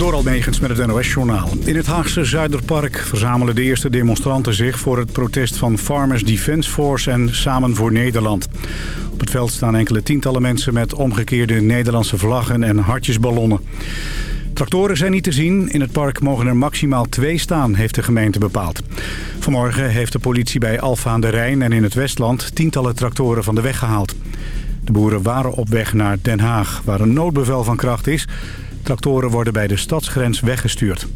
Door Almegens met het NOS-journaal. In het Haagse Zuiderpark verzamelen de eerste demonstranten zich... voor het protest van Farmers Defence Force en Samen voor Nederland. Op het veld staan enkele tientallen mensen... met omgekeerde Nederlandse vlaggen en hartjesballonnen. Tractoren zijn niet te zien. In het park mogen er maximaal twee staan, heeft de gemeente bepaald. Vanmorgen heeft de politie bij Alfa aan de Rijn en in het Westland... tientallen tractoren van de weg gehaald. De boeren waren op weg naar Den Haag, waar een noodbevel van kracht is... Tractoren worden bij de stadsgrens weggestuurd.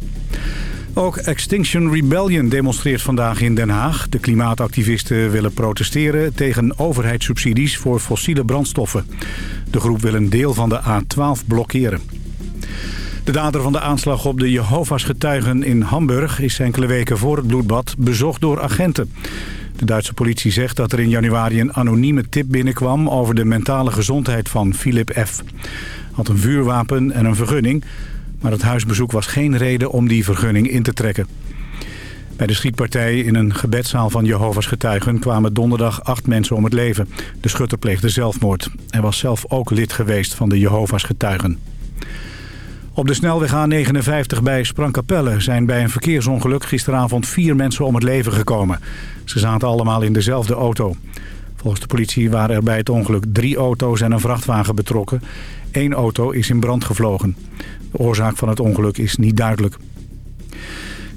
Ook Extinction Rebellion demonstreert vandaag in Den Haag. De klimaatactivisten willen protesteren tegen overheidssubsidies voor fossiele brandstoffen. De groep wil een deel van de A12 blokkeren. De dader van de aanslag op de Jehovah's getuigen in Hamburg... is enkele weken voor het bloedbad bezocht door agenten. De Duitse politie zegt dat er in januari een anonieme tip binnenkwam... over de mentale gezondheid van Philip F had een vuurwapen en een vergunning... maar het huisbezoek was geen reden om die vergunning in te trekken. Bij de schietpartij in een gebedszaal van Jehovah's getuigen... kwamen donderdag acht mensen om het leven. De schutter pleegde zelfmoord. Hij was zelf ook lid geweest van de Jehovah's getuigen. Op de snelweg A59 bij Sprangkapelle zijn bij een verkeersongeluk gisteravond vier mensen om het leven gekomen. Ze zaten allemaal in dezelfde auto. Volgens de politie waren er bij het ongeluk drie auto's en een vrachtwagen betrokken. Eén auto is in brand gevlogen. De oorzaak van het ongeluk is niet duidelijk.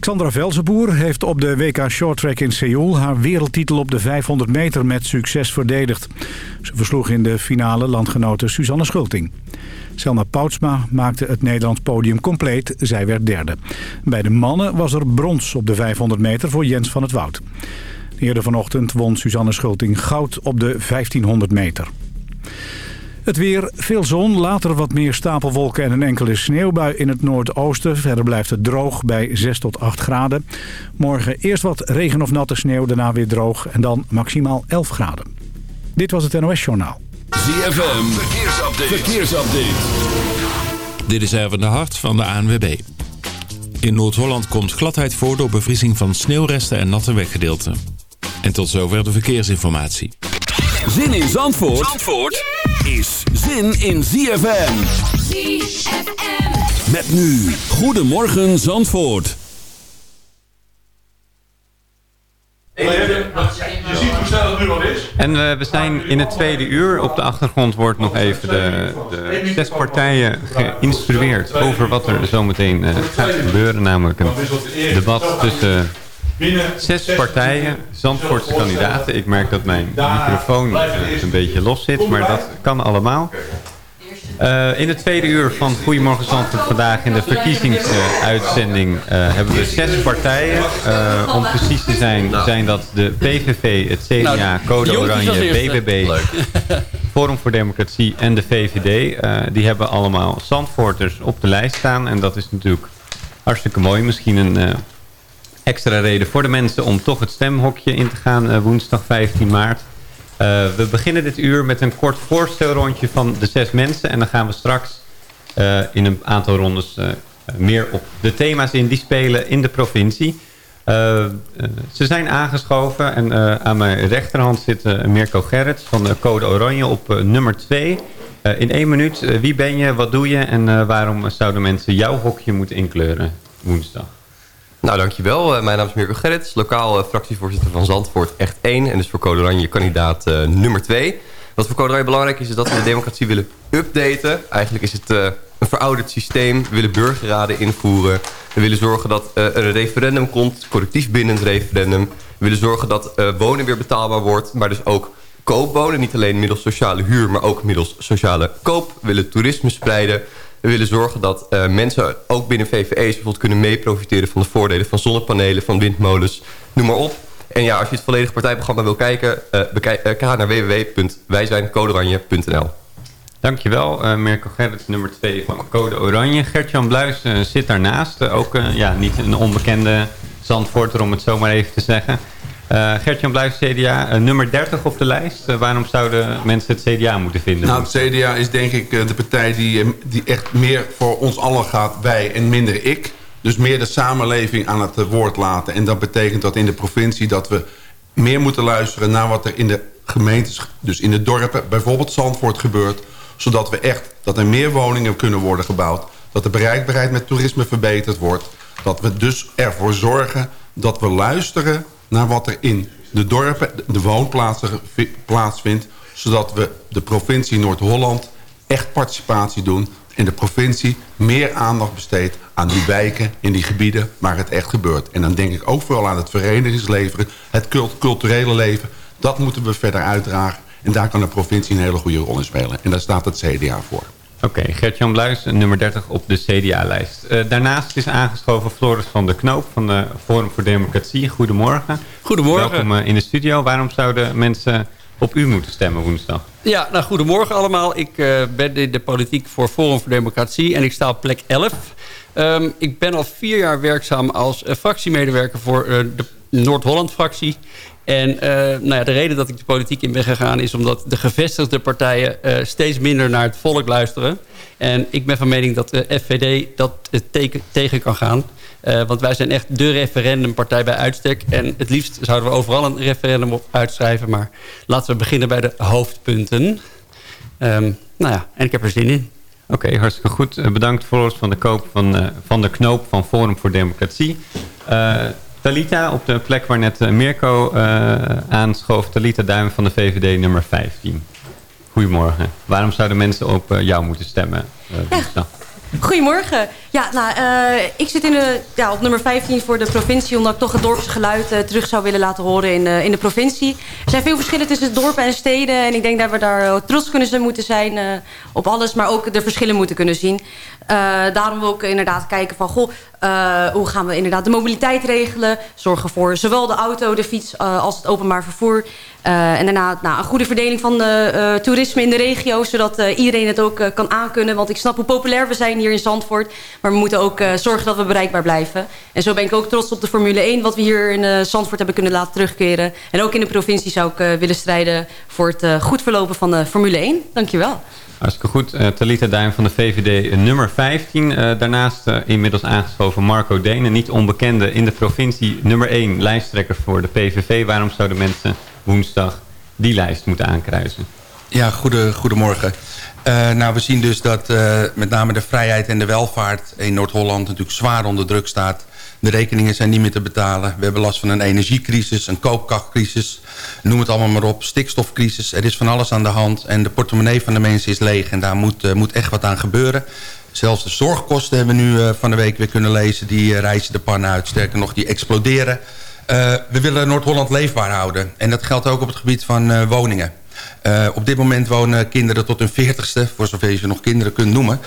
Xandra Velzenboer heeft op de WK Shorttrack in Seoul haar wereldtitel op de 500 meter met succes verdedigd. Ze versloeg in de finale landgenote Suzanne Schulting. Selma Poutsma maakte het Nederlands podium compleet. Zij werd derde. Bij de mannen was er brons op de 500 meter voor Jens van het Woud. Eerder vanochtend won Suzanne Schulting goud op de 1500 meter. Het weer, veel zon, later wat meer stapelwolken en een enkele sneeuwbui in het noordoosten. Verder blijft het droog bij 6 tot 8 graden. Morgen eerst wat regen of natte sneeuw, daarna weer droog en dan maximaal 11 graden. Dit was het NOS Journaal. ZFM, verkeersupdate. verkeersupdate. Dit is even de hart van de ANWB. In Noord-Holland komt gladheid voor door bevriezing van sneeuwresten en natte weggedeelten. En tot zover de verkeersinformatie. Zin in Zandvoort, Zandvoort zin in ZFM. ZFM. Met nu, Goedemorgen Zandvoort. Je ziet hoe snel het nu al is. En uh, we zijn in het tweede uur. Op de achtergrond wordt nog even de, de zes partijen geïnstrueerd over wat er zometeen uh, gaat gebeuren. Namelijk een debat tussen Zes partijen, Zandvoortse kandidaten. Ik merk dat mijn microfoon uh, een beetje los zit, maar dat kan allemaal. Uh, in het tweede uur van Goedemorgen Zandvoort vandaag in de verkiezingsuitzending uh, hebben we zes partijen. Uh, om precies te zijn zijn dat de PVV, het CDA, nou, Code Oranje, BBB, Forum voor Democratie en de VVD. die hebben allemaal Zandvoorters op de lijst staan en dat is natuurlijk hartstikke mooi. Misschien een extra reden voor de mensen om toch het stemhokje in te gaan uh, woensdag 15 maart. Uh, we beginnen dit uur met een kort voorstelrondje van de zes mensen. En dan gaan we straks uh, in een aantal rondes meer op de thema's in die spelen in de provincie. ze zijn aangeschoven en aan mijn rechterhand zit Mirko Gerrits van de Code Oranje op nummer 2. in één minuut, wie ben je, wat doe je en waarom zouden mensen jouw hokje moeten inkleuren woensdag? Nou, dankjewel. Uh, mijn naam is Mirko Gerrits, lokaal uh, fractievoorzitter van Zandvoort Echt 1. En dus voor Code Oranje kandidaat uh, nummer 2. Wat voor Code belangrijk is, is dat we de democratie willen updaten. Eigenlijk is het een verouderd systeem. We willen burgerraden invoeren. We willen zorgen dat er een referendum komt, collectief bindend referendum. We willen zorgen dat wonen weer betaalbaar wordt, maar dus ook koopwonen. Niet alleen middels sociale huur, maar ook middels sociale koop. We willen toerisme spreiden. We willen zorgen dat uh, mensen ook binnen VVE's bijvoorbeeld kunnen meeprofiteren van de voordelen van zonnepanelen, van windmolens, noem maar op. En ja, als je het volledige partijprogramma wil kijken, uh, bekijk, uh, ga naar www.wijzijncodeoranje.nl. Dankjewel, uh, Mirko Gerrits, nummer 2 van Code Oranje. Gertjan Bluis zit daarnaast, ook ja, niet een onbekende Zandvoorter om het zomaar even te zeggen. Uh, Gert-Jan Bluis, CDA, uh, nummer 30 op de lijst. Uh, waarom zouden mensen het CDA moeten vinden? Nou, het CDA is denk ik de partij die, die echt meer voor ons allen gaat, wij en minder ik. Dus meer de samenleving aan het woord laten. En dat betekent dat in de provincie dat we meer moeten luisteren naar wat er in de gemeentes, dus in de dorpen, bijvoorbeeld Zandvoort gebeurt. Zodat we echt, dat er meer woningen kunnen worden gebouwd. dat de bereikbaarheid met toerisme verbeterd wordt. Dat we dus ervoor zorgen dat we luisteren naar wat er in de dorpen, de woonplaatsen plaatsvindt. Zodat we de provincie Noord-Holland echt participatie doen. En de provincie meer aandacht besteedt aan die wijken in die gebieden waar het echt gebeurt. En dan denk ik ook vooral aan het verenigingsleven, het culturele leven. Dat moeten we verder uitdragen. En daar kan de provincie een hele goede rol in spelen. En daar staat het CDA voor. Oké, Gert-Jan Bluis, nummer 30 op de CDA-lijst. Uh, eh, daarnaast is aangeschoven Floris van der Knoop van de Forum voor Democratie. Goedemorgen. Goedemorgen. Welkom uh, in de studio. Waarom zouden mensen op u moeten stemmen woensdag? Ja, nou goedemorgen allemaal. Ik uh, ben in de politiek voor Forum voor Democratie en ik sta op plek 11. Um, ik ben al vier jaar werkzaam als fractiemedewerker voor de Noord-Holland-fractie. En uh, nou ja, de reden dat ik de politiek in ben gegaan... is omdat de gevestigde partijen uh, steeds minder naar het volk luisteren. En ik ben van mening dat de FVD dat teken, tegen kan gaan. Want wij zijn echt de referendumpartij bij uitstek. En het liefst zouden we overal een referendum op uitschrijven. Maar laten we beginnen bij de hoofdpunten. Um, nou ja, en ik heb er zin in. Oké, hartstikke goed. bedankt voor van de, koop van, van de knoop van Forum voor Democratie. Talita op de plek waar net eh, Mirko uh, aanschoof. Talita Duim van de VVD nummer 15. Goedemorgen. Waarom zouden mensen op uh, jou moeten stemmen? Ja. Goedemorgen. Ja, nou, uh, ik zit in de, ja, op nummer 15 voor de provincie... omdat ik toch het dorpse geluid uh, terug zou willen laten horen in, uh, in de provincie. Er zijn veel verschillen tussen dorpen en steden... en ik denk dat we daar trots kunnen moeten zijn op alles... maar ook de verschillen moeten kunnen zien. daarom wil ik inderdaad kijken van... Goh, hoe gaan we inderdaad de mobiliteit regelen... zorgen voor zowel de auto, de fiets als het openbaar vervoer... Uh, en daarna nou, een goede verdeling van de, toerisme in de regio... zodat iedereen het ook kan aankunnen. Want ik snap hoe populair we zijn hier in Zandvoort. Maar we moeten ook zorgen dat we bereikbaar blijven. En zo ben ik ook trots op de Formule 1... wat we hier in Zandvoort hebben kunnen laten terugkeren. En ook in de provincie zou ik willen strijden... voor het goed verlopen van de Formule 1. Dankjewel. Hartstikke goed. Uh, Talita Duin van de VVD nummer 15. Uh, daarnaast inmiddels aangeschoven Marco Deen. niet onbekende in de provincie nummer 1 lijsttrekker voor de PVV. Waarom zouden mensen woensdag die lijst moeten aankruisen. Ja, goede, goedemorgen. Uh, nou, we zien dus dat uh, met name de vrijheid en de welvaart in Noord-Holland natuurlijk zwaar onder druk staat. De rekeningen zijn niet meer te betalen. We hebben last van een energiecrisis, een koopkrachtcrisis. Noem het allemaal maar op. Stikstofcrisis. Er is van alles aan de hand. En de portemonnee van de mensen is leeg. En daar moet, uh, moet echt wat aan gebeuren. Zelfs de zorgkosten hebben we nu van de week weer kunnen lezen. Die reizen de pan uit. Sterker nog, die exploderen. We willen Noord-Holland leefbaar houden. En dat geldt ook op het gebied van woningen. Uh, op dit moment wonen kinderen tot hun veertigste, voor zover je ze nog kinderen kunt noemen...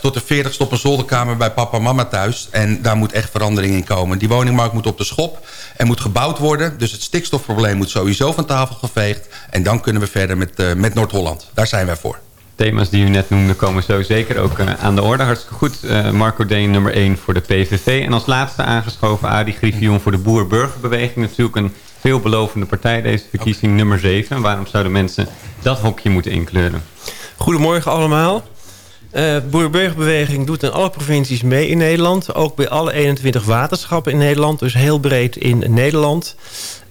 tot de veertigste op een zolderkamer bij papa en mama thuis. En daar moet echt verandering in komen. Die woningmarkt moet op de schop en moet gebouwd worden. Dus het stikstofprobleem moet sowieso van tafel geveegd. En dan kunnen we verder met, met Noord-Holland. Daar zijn wij voor thema's die u net noemde komen zo zeker ook aan de orde. Hartstikke goed. Marco Deen nummer 1 voor de PVV. En als laatste aangeschoven Adi Griffioen voor de Boer-Burgerbeweging. Natuurlijk een veelbelovende partij deze verkiezing nummer 7. Waarom zouden mensen dat hokje moeten inkleuren? Goedemorgen allemaal. Uh, Boer-Burgerbeweging doet in alle provincies mee in Nederland. Ook bij alle 21 waterschappen in Nederland. Dus heel breed in Nederland.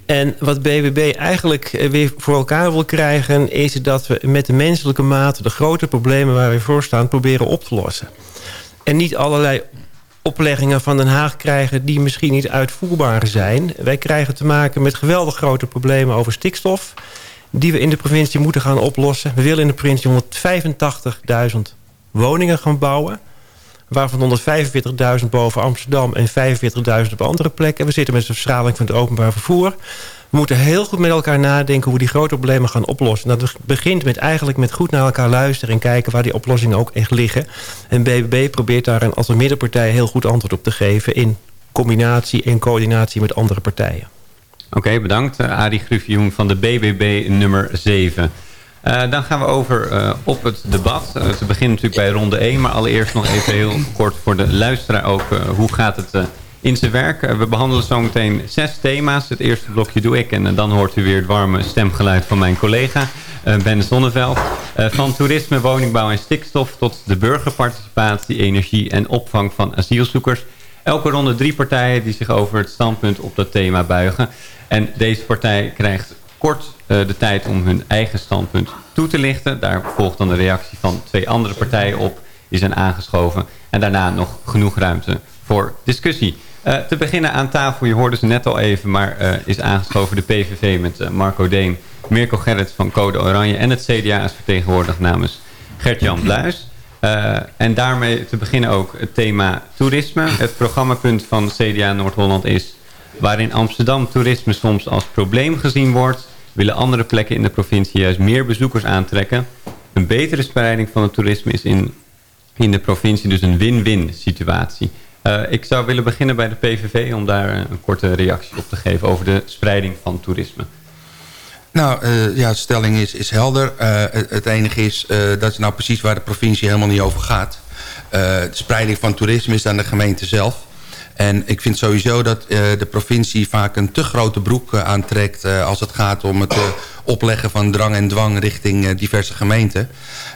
En wat BBB eigenlijk eh, weer voor elkaar wil krijgen... is dat we met de menselijke mate de grote problemen waar we voor staan... proberen op te lossen. En niet allerlei opleggingen van Den Haag krijgen... die misschien niet uitvoerbaar zijn. Wij krijgen te maken met geweldig grote problemen over stikstof... die we in de provincie moeten gaan oplossen. We willen in de provincie 185.000 woningen gaan bouwen waarvan 145.000 boven Amsterdam en 45.000 op andere plekken. We zitten met de verschraling van het openbaar vervoer. We moeten heel goed met elkaar nadenken hoe we die grote problemen gaan oplossen. Dat begint met eigenlijk met goed naar elkaar luisteren... en kijken waar die oplossingen ook echt liggen. En BBB probeert daar als een middenpartij heel goed antwoord op te geven... in combinatie en coördinatie met andere partijen. Oké, bedankt. Uh, Arie Gruffioen van de BBB nummer 7. Uh, dan gaan we over uh, op het debat. Uh, te beginnen natuurlijk bij ronde 1. Maar allereerst nog even heel kort voor de luisteraar ook. hoe gaat het in zijn werk? we behandelen zometeen zes thema's. Het eerste blokje doe ik. En dan hoort u weer het warme stemgeluid van mijn collega. Ben Zonneveld. van toerisme, woningbouw en stikstof... tot de burgerparticipatie, energie en opvang van asielzoekers. Elke ronde drie partijen die zich over het standpunt op dat thema buigen. En deze partij krijgt kort uh, de tijd om hun eigen standpunt toe te lichten. Daar volgt dan de reactie van twee andere partijen op. die zijn aangeschoven. En daarna nog genoeg ruimte voor discussie. Uh, te beginnen aan tafel, je hoorde ze net al even... maar uh, is aangeschoven de PVV met Marco Deen... Mirko Gerrits van Code Oranje... en het CDA is vertegenwoordigd namens Gert-Jan Bluis. en daarmee te beginnen ook het thema toerisme. Het programmapunt van CDA Noord-Holland is... waarin Amsterdam toerisme soms als probleem gezien wordt... willen andere plekken in de provincie juist meer bezoekers aantrekken. Een betere spreiding van het toerisme is in, in de provincie dus een win-win situatie... Uh, ik zou willen beginnen bij de PVV om daar een korte reactie op te geven over de spreiding van toerisme. Nou, uh, ja, de stelling is, is helder. Het, het, enige is, dat is nou precies waar de provincie helemaal niet over gaat. de spreiding van toerisme is aan de gemeente zelf. En ik vind sowieso dat de provincie vaak een te grote broek aantrekt... als het gaat om het opleggen van drang en dwang richting diverse gemeenten.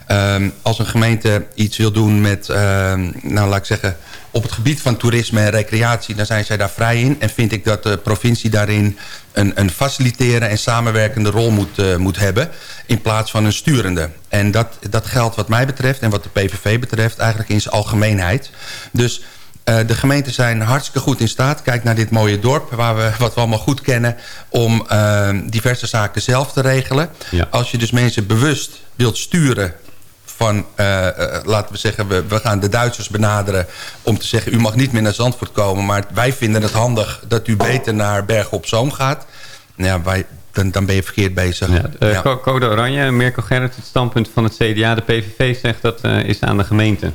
Ehm, als een gemeente iets wil doen met, ehm, nou laat ik zeggen op het gebied van toerisme en recreatie... dan zijn zij daar vrij in. En vind ik dat de provincie daarin een, een faciliteren en samenwerkende rol moet, moet hebben... in plaats van een sturende. En dat, dat geldt wat mij betreft en wat de PVV betreft... eigenlijk in zijn algemeenheid. Dus... Uh, de gemeenten zijn hartstikke goed in staat. Kijk naar dit mooie dorp, waar we, wat we allemaal goed kennen... om uh, diverse zaken zelf te regelen. Ja. Als je dus mensen bewust wilt sturen van, uh, laten we zeggen, we, we, gaan de Duitsers benaderen... om te zeggen, u mag niet meer naar Zandvoort komen... maar wij vinden het handig dat u beter naar Bergen op Zoom gaat. Ja, wij, dan, dan ben je verkeerd bezig. Ja, uh, ja. Code Oranje, Mirko Gerrit, het standpunt van het CDA. De PVV zegt dat is aan de gemeente.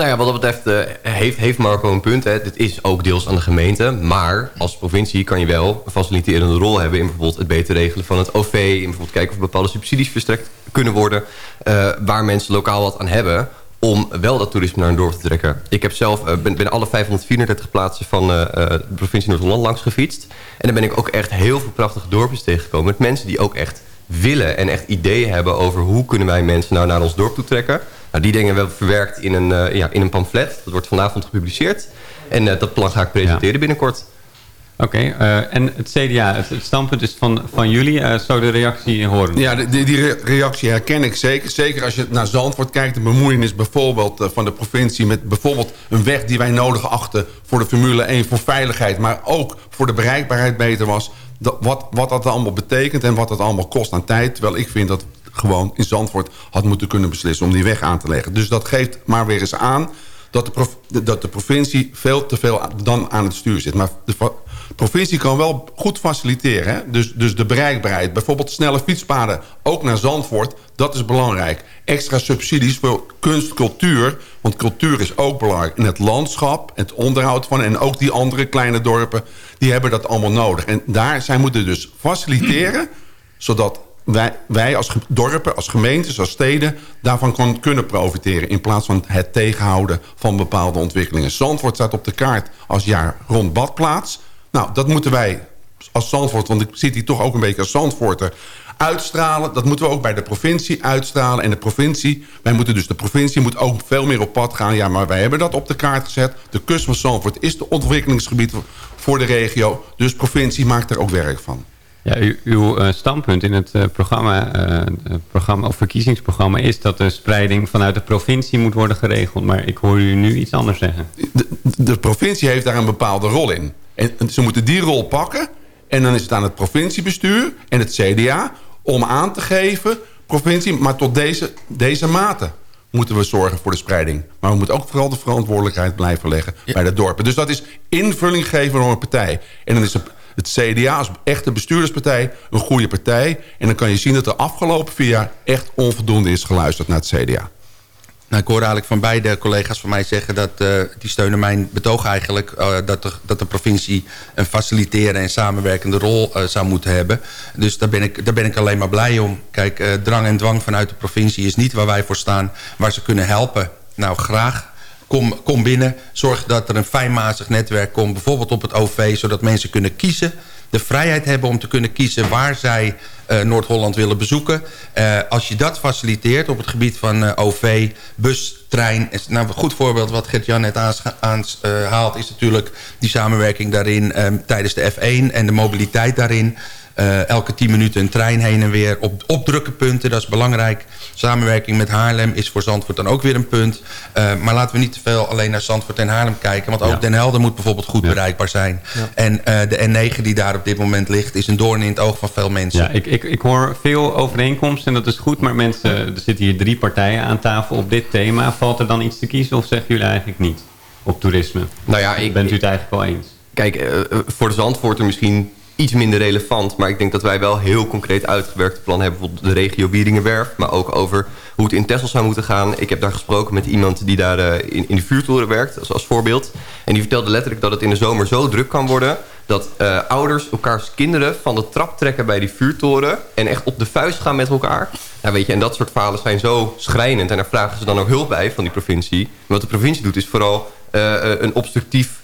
Nou ja, wat dat betreft uh, heeft, heeft Marco een punt. Hè. Dit is ook deels aan de gemeente. Maar als provincie kan je wel een faciliterende rol hebben... in bijvoorbeeld het beter regelen van het OV... in bijvoorbeeld kijken of bepaalde subsidies verstrekt kunnen worden... Uh, waar mensen lokaal wat aan hebben om wel dat toerisme naar een dorp te trekken. Ik heb zelf uh, ben alle 534 plaatsen van de provincie Noord-Holland langs gefietst. En dan ben ik ook echt heel veel prachtige dorpjes tegengekomen... met mensen die ook echt willen en echt ideeën hebben over... hoe kunnen wij mensen nou naar ons dorp toe trekken... Nou, die dingen hebben we verwerkt in een, uh, ja, in een pamflet. Dat wordt vanavond gepubliceerd. En uh, dat plan ga ik presenteren ja. binnenkort. Oké, okay, uh, en het CDA, het, het, standpunt is van, van jullie. Uh, zou de reactie horen? Ja, die, die reactie herken ik zeker. Zeker als je naar Zandvoort kijkt. De bemoeienis bijvoorbeeld uh, van de provincie... met bijvoorbeeld een weg die wij nodig achten voor de Formule 1... voor veiligheid, maar ook voor de bereikbaarheid beter was. Wat, wat dat allemaal betekent en wat dat allemaal kost aan tijd. Terwijl ik vind dat gewoon in Zandvoort had moeten kunnen beslissen... om die weg aan te leggen. Dus dat geeft maar weer eens aan dat de, dat de provincie veel te veel dan aan het stuur zit. Maar de provincie kan wel goed faciliteren. Hè? Dus, dus de bereikbaarheid. Bijvoorbeeld snelle fietspaden, ook naar Zandvoort. Dat is belangrijk. Extra subsidies voor kunst, cultuur. Want cultuur is ook belangrijk. En het landschap, het onderhoud van... en ook die andere kleine dorpen, die hebben dat allemaal nodig. En daar, zij moeten dus faciliteren... zodat wij, wij als dorpen, als gemeentes, als steden... daarvan kunnen profiteren... in plaats van het tegenhouden van bepaalde ontwikkelingen. Zandvoort staat op de kaart als jaar rond badplaats. Nou, dat moeten wij als Zandvoort... want ik zit hier toch ook een beetje als Zandvoorter... uitstralen. Dat moeten we ook bij de provincie uitstralen. En de provincie, wij moeten dus de provincie moet ook veel meer op pad gaan. Ja, maar wij hebben dat op de kaart gezet. De kust van Zandvoort is de ontwikkelingsgebied voor de regio. Dus provincie maakt er ook werk van. Ja, uw uh, standpunt in het uh, programma, uh, programma of verkiezingsprogramma is dat de spreiding vanuit de provincie moet worden geregeld. Maar ik hoor u nu iets anders zeggen. De, de provincie heeft daar een bepaalde rol in. En ze moeten die rol pakken. En dan is het aan het provinciebestuur en het CDA om aan te geven, provincie, maar tot deze, deze mate moeten we zorgen voor de spreiding. Maar we moeten ook vooral de verantwoordelijkheid blijven leggen ja. bij de dorpen. Dus dat is invulling geven door een partij. En dan is het het CDA als echte bestuurderspartij een goede partij. En dan kan je zien dat de afgelopen vier jaar echt onvoldoende is geluisterd naar het CDA. Nou, ik hoor eigenlijk van beide collega's van mij zeggen... dat uh, die steunen mijn betoog eigenlijk... Uh, dat, de, dat de provincie een faciliterende en samenwerkende rol uh, zou moeten hebben. Dus daar ben, ik, daar ben ik alleen maar blij om. Kijk, drang en dwang vanuit de provincie is niet waar wij voor staan... waar ze kunnen helpen. Nou, graag Kom, kom binnen, zorg dat er een fijnmazig netwerk komt. Bijvoorbeeld op het OV, zodat mensen kunnen kiezen. De vrijheid hebben om te kunnen kiezen waar zij uh, Noord-Holland willen bezoeken. Uh, als je dat faciliteert op het gebied van uh, OV, bus, trein... Nou, een goed voorbeeld wat Gert-Jan net aanhaalt... is natuurlijk die samenwerking daarin tijdens de F1 en de mobiliteit daarin... Uh, elke 10 minuten een trein heen en weer. Op, op drukke punten, dat is belangrijk. Samenwerking met Haarlem is voor Zandvoort dan ook weer een punt. Uh, maar laten we niet te veel alleen naar Zandvoort en Haarlem kijken. Want ook ja. Den Helder moet bijvoorbeeld goed ja. bereikbaar zijn. Ja. En uh, de N9 die daar op dit moment ligt... is een doorn in het oog van veel mensen. Ja, ik, ik, ik hoor veel overeenkomsten en dat is goed. Maar mensen, er zitten hier drie partijen aan tafel op dit thema. Valt er dan iets te kiezen of zeggen jullie eigenlijk niet? Op toerisme. Nou ja, ik, Bent u het eigenlijk wel eens? Kijk, voor de Zandvoorter misschien iets minder relevant. Maar ik denk dat wij wel heel concreet uitgewerkte plannen hebben. Bijvoorbeeld de regio Wieringenwerf. Maar ook over hoe het in Texel zou moeten gaan. Ik heb daar gesproken met iemand die daar uh, in, de vuurtoren werkt. Als, als voorbeeld. En die vertelde letterlijk dat het in de zomer zo druk kan worden. Dat uh, ouders elkaars kinderen van de trap trekken bij die vuurtoren. En echt op de vuist gaan met elkaar. Nou weet je, en dat soort verhalen zijn zo schrijnend. En daar vragen ze dan ook hulp bij van die provincie. Wat de provincie doet is vooral uh, een obstructief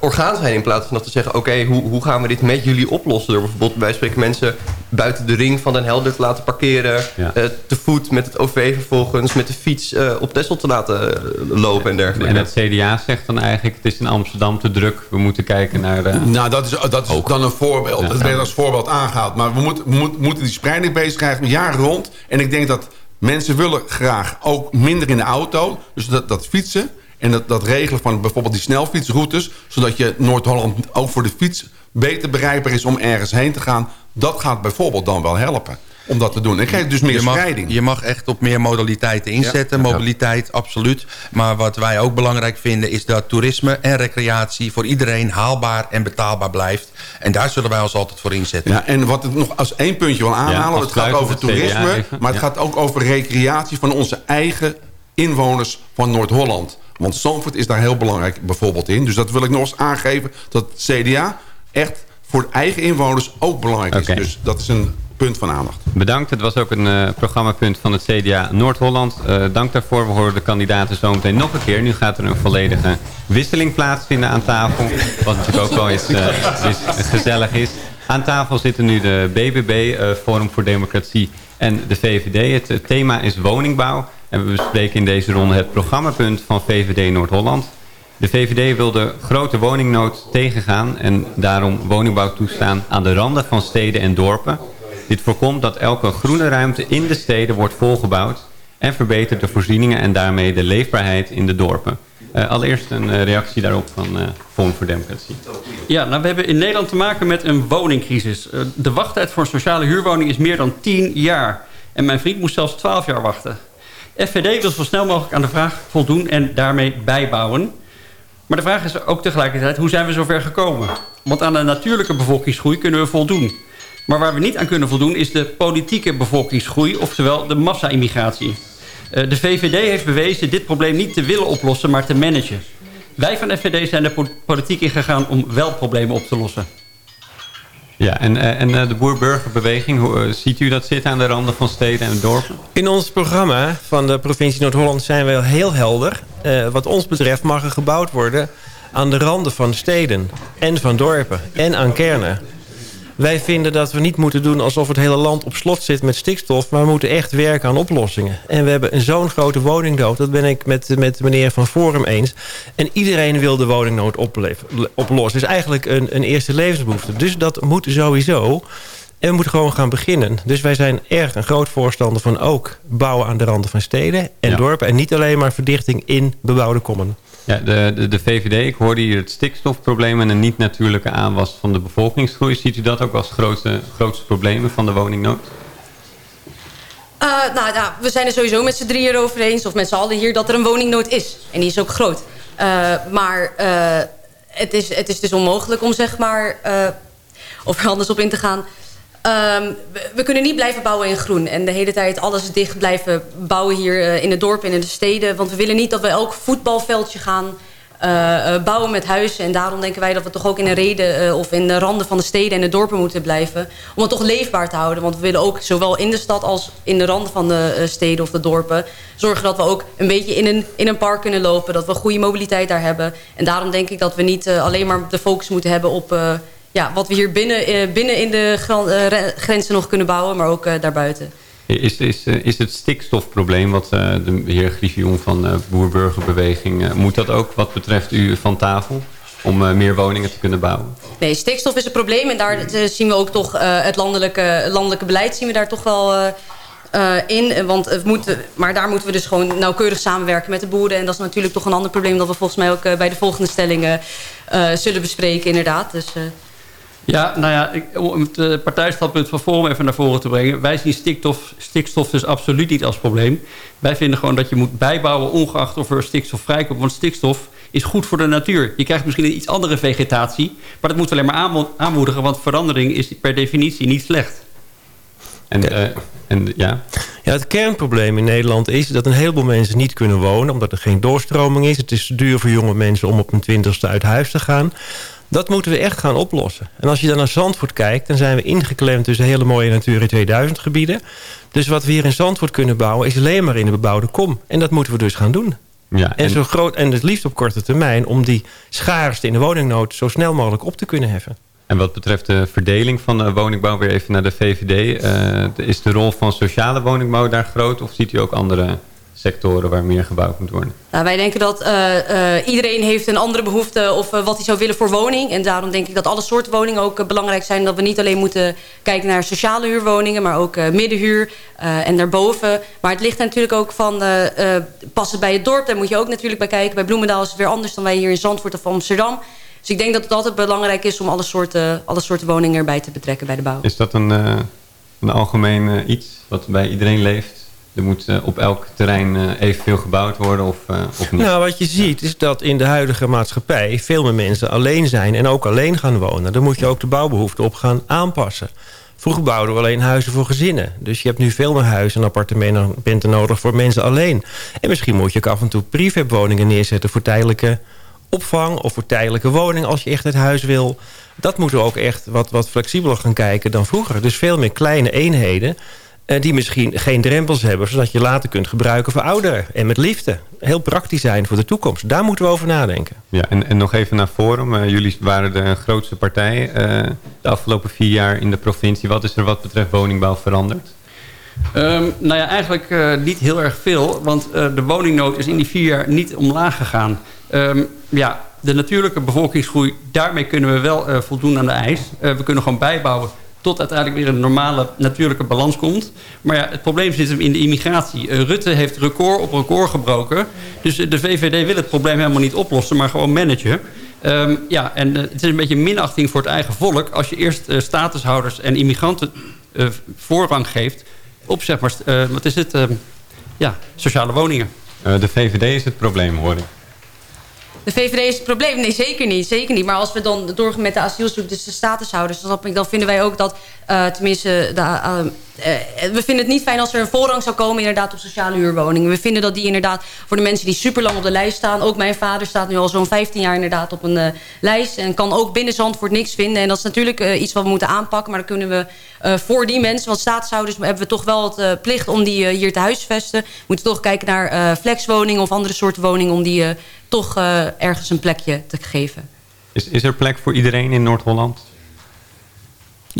orgaan zijn in plaats van dat te zeggen... oké, okay, hoe, hoe gaan we dit met jullie oplossen? Door bijvoorbeeld bij spreken mensen buiten de ring van Den Helder te laten parkeren... Ja. Uh, te voet met het OV vervolgens met de fiets uh, op Texel te laten lopen en dergelijke. En het CDA zegt dan eigenlijk... het is in Amsterdam te druk, we moeten kijken naar... De... Nou, dat is, dat is dan een voorbeeld. Ja. Dat werd als voorbeeld aangehaald. Maar we, moet, we moet, moeten die spreiding bezig krijgen jaren rond. En ik denk dat mensen willen graag ook minder in de auto. Dus dat, dat fietsen... En dat, dat regelen van bijvoorbeeld die snelfietsroutes... zodat je Noord-Holland ook voor de fiets beter bereikbaar is om ergens heen te gaan... dat gaat bijvoorbeeld dan wel helpen om dat te doen. En krijg dus meer je mag, spreiding. Je mag echt op meer modaliteiten inzetten. Ja. Mobiliteit, absoluut. Maar wat wij ook belangrijk vinden... is dat toerisme en recreatie voor iedereen haalbaar en betaalbaar blijft. En daar zullen wij ons altijd voor inzetten. Ja, en wat ik nog als één puntje wil aanhalen... Ja, het gaat over toerisme, maar het gaat ook over recreatie... van onze eigen inwoners van Noord-Holland. Want Zandvoort is daar heel belangrijk bijvoorbeeld in. Dus dat wil ik nog eens aangeven. Dat CDA echt voor eigen inwoners ook belangrijk is. Okay. Dus dat is een punt van aandacht. Bedankt. Het was ook een uh, programmapunt van het CDA Noord-Holland. Uh, dank daarvoor. We horen de kandidaten zo meteen nog een keer. Nu gaat er een volledige wisseling plaatsvinden aan tafel. Wat natuurlijk ook wel eens, uh, eens gezellig is. Aan tafel zitten nu de BBB, Forum voor Democratie en de VVD. Het thema is woningbouw. En we bespreken in deze ronde het programmapunt van VVD Noord-Holland. De VVD wil de grote woningnood tegengaan en daarom woningbouw toestaan aan de randen van steden en dorpen. Dit voorkomt dat elke groene ruimte in de steden wordt volgebouwd en verbetert de voorzieningen en daarmee de leefbaarheid in de dorpen. Uh, allereerst een uh, reactie daarop van uh, voor Democratie. Ja, nou, we hebben in Nederland te maken met een woningcrisis. de wachttijd voor een sociale huurwoning is meer dan 10 jaar. En mijn vriend moest zelfs 12 jaar wachten. FVD wil zo snel mogelijk aan de vraag voldoen en daarmee bijbouwen. Maar de vraag is ook tegelijkertijd, hoe zijn we zover gekomen? Want aan de natuurlijke bevolkingsgroei kunnen we voldoen. Maar waar we niet aan kunnen voldoen is de politieke bevolkingsgroei, oftewel de massa-immigratie. De VVD heeft bewezen dit probleem niet te willen oplossen, maar te managen. Wij van FVD zijn de politiek ingegaan om wel problemen op te lossen. Ja, en, en de boer-burgerbeweging, hoe ziet u dat zitten aan de randen van steden en dorpen? In ons programma van de provincie Noord-Holland zijn we heel helder. Wat ons betreft mag er gebouwd worden aan de randen van steden en van dorpen en aan kernen. Wij vinden dat we niet moeten doen alsof het hele land op slot zit met stikstof... maar we moeten echt werken aan oplossingen. En we hebben zo'n grote woningnood, dat ben ik met, met meneer Van Forum eens. En iedereen wil de woningnood oplossen. Het is eigenlijk een, een eerste levensbehoefte. Dus dat moet sowieso... En we moeten gewoon gaan beginnen. Dus wij zijn erg een groot voorstander van ook bouwen aan de randen van steden en ja. dorpen. En niet alleen maar verdichting in bebouwde kommen. Ja, de, de, de, VVD, ik hoorde hier het stikstofprobleem en een niet-natuurlijke aanwas van de bevolkingsgroei. Ziet u dat ook als grootste, grootste problemen van de woningnood? Uh, nou, nou, we zijn er sowieso met z'n drieën over eens, of met z'n allen hier, dat er een woningnood is. En die is ook groot. Uh, maar uh, het, is, het is dus onmogelijk om zeg maar, of er anders op in te gaan... Um, we, kunnen niet blijven bouwen in groen. En de hele tijd alles dicht blijven bouwen hier uh, in het dorp en in de steden. Want we willen niet dat we elk voetbalveldje gaan uh, uh, bouwen met huizen. En daarom denken wij dat we toch ook in de reden of in de randen van de steden en de dorpen moeten blijven. Om het toch leefbaar te houden. Want we willen ook zowel in de stad als in de randen van de steden of de dorpen... zorgen dat we ook een beetje in een, in een park kunnen lopen. Dat we goede mobiliteit daar hebben. En daarom denk ik dat we niet alleen maar de focus moeten hebben op ja, wat we hier binnen, binnen in de grenzen nog kunnen bouwen, maar ook daarbuiten. Is, is, is het stikstofprobleem, wat de heer Griffioen van Boer-Burgerbeweging... moet dat ook wat betreft u van tafel? om meer woningen te kunnen bouwen? Nee, stikstof is een probleem. En daar zien we ook toch het landelijke, landelijke beleid zien we daar toch wel in. Want het moet, maar daar moeten we dus gewoon nauwkeurig samenwerken met de boeren. En dat is natuurlijk toch een ander probleem... dat we volgens mij ook bij de volgende stellingen zullen bespreken inderdaad. Dus... Ja, nou ja, ik, om het uh, partijstandpunt van Forum even naar voren te brengen. Wij zien stikstof, stikstof dus absoluut niet als probleem. Wij vinden gewoon dat je moet bijbouwen ongeacht of er stikstof vrijkomt. Want stikstof is goed voor de natuur. Je krijgt misschien een iets andere vegetatie. Maar dat moeten we alleen maar aanmoedigen. Want verandering is per definitie niet slecht. En, uh, en ja? Ja, het kernprobleem in Nederland is dat een heleboel mensen niet kunnen wonen... omdat er geen doorstroming is. Het is duur voor jonge mensen om op hun twintigste uit huis te gaan. Dat moeten we echt gaan oplossen. En als je dan naar Zandvoort kijkt... dan zijn we ingeklemd tussen hele mooie Natura 2000 gebieden. Dus wat we hier in Zandvoort kunnen bouwen... is alleen maar in de bebouwde kom. En dat moeten we dus gaan doen. Ja, en, en, zo groot, en het liefst op korte termijn... om die schaarste in de woningnood zo snel mogelijk op te kunnen heffen. En wat betreft de verdeling van de woningbouw... weer even naar de VVD. Uh, eh, is de rol van sociale woningbouw daar groot... of ziet u ook andere sectoren waar meer gebouwd moet worden? Nou, wij denken dat uh, uh, iedereen heeft een andere behoefte of uh, wat hij zou willen voor woning. En daarom denk ik dat alle soorten woningen ook belangrijk zijn. Dat we niet alleen moeten kijken naar sociale huurwoningen, maar ook middenhuur en daarboven. Maar het ligt natuurlijk ook van, passen bij het dorp. Daar moet je ook natuurlijk bij kijken. Bij Bloemendaal is het weer anders dan wij hier in Zandvoort of Amsterdam. Dus ik denk dat het altijd belangrijk is om alle soorten, alle soorten woningen erbij te betrekken bij de bouw. Is dat een, een algemeen iets wat bij iedereen leeft? Er moet uh, op elk terrein uh, evenveel gebouwd worden of, uh, of niet? Nou, wat je ziet is dat in de huidige maatschappij... veel meer mensen alleen zijn en ook alleen gaan wonen. Dan moet je ook de bouwbehoeften op gaan aanpassen. Vroeger bouwden we alleen huizen voor gezinnen. Dus je hebt nu veel meer huizen en appartementen nodig voor mensen alleen. En misschien moet je ook af en toe prefabwoningen neerzetten... voor tijdelijke opvang of voor tijdelijke woning als je echt het huis wil. Dat moeten we ook echt wat, wat flexibeler gaan kijken dan vroeger. Dus veel meer kleine eenheden uh, die misschien geen drempels hebben... zodat je later kunt gebruiken voor ouderen. En met liefde. Heel praktisch zijn voor de toekomst. Daar moeten we over nadenken. Ja, en, en nog even naar Forum. Uh, jullie waren de grootste partij uh, de afgelopen vier jaar in de provincie. Wat is er wat betreft woningbouw veranderd? Um, nou ja, eigenlijk uh, niet heel erg veel. Want uh, de woningnood is in die vier jaar niet omlaag gegaan. Um, ja, de natuurlijke bevolkingsgroei, daarmee kunnen we wel uh, voldoen aan de eis. we kunnen gewoon bijbouwen tot uiteindelijk weer een normale natuurlijke balans komt. Maar ja, het probleem zit hem in de immigratie. Uh, Rutte heeft record op record gebroken. Dus de VVD wil het probleem helemaal niet oplossen, maar gewoon managen. Um, ja, en uh, het is een beetje minachting voor het eigen volk... als je eerst uh, statushouders en immigranten voorrang geeft... op, zeg maar, wat is het, ehm, ja, sociale woningen. de VVD is het probleem, hoor. De VVD is het probleem. Nee, zeker niet. Zeker niet. Maar als we dan doorgaan met de asielzoek, dus de statushouders... dan, vinden wij ook dat, uh, tenminste... De, uh, we vinden het niet fijn als er een voorrang zou komen inderdaad op sociale huurwoningen. We vinden dat die inderdaad voor de mensen die super lang op de lijst staan... ook mijn vader staat nu al zo'n 15 jaar inderdaad op een lijst... en kan ook binnen Zandvoort niks vinden. En dat is natuurlijk iets wat we moeten aanpakken. Maar dan kunnen we voor die mensen, want statushouders... hebben we toch wel het plicht om die hier te huisvesten. We moeten toch kijken naar flexwoningen of andere soorten woningen... om die toch ergens een plekje te geven. Is, is er plek voor iedereen in Noord-Holland?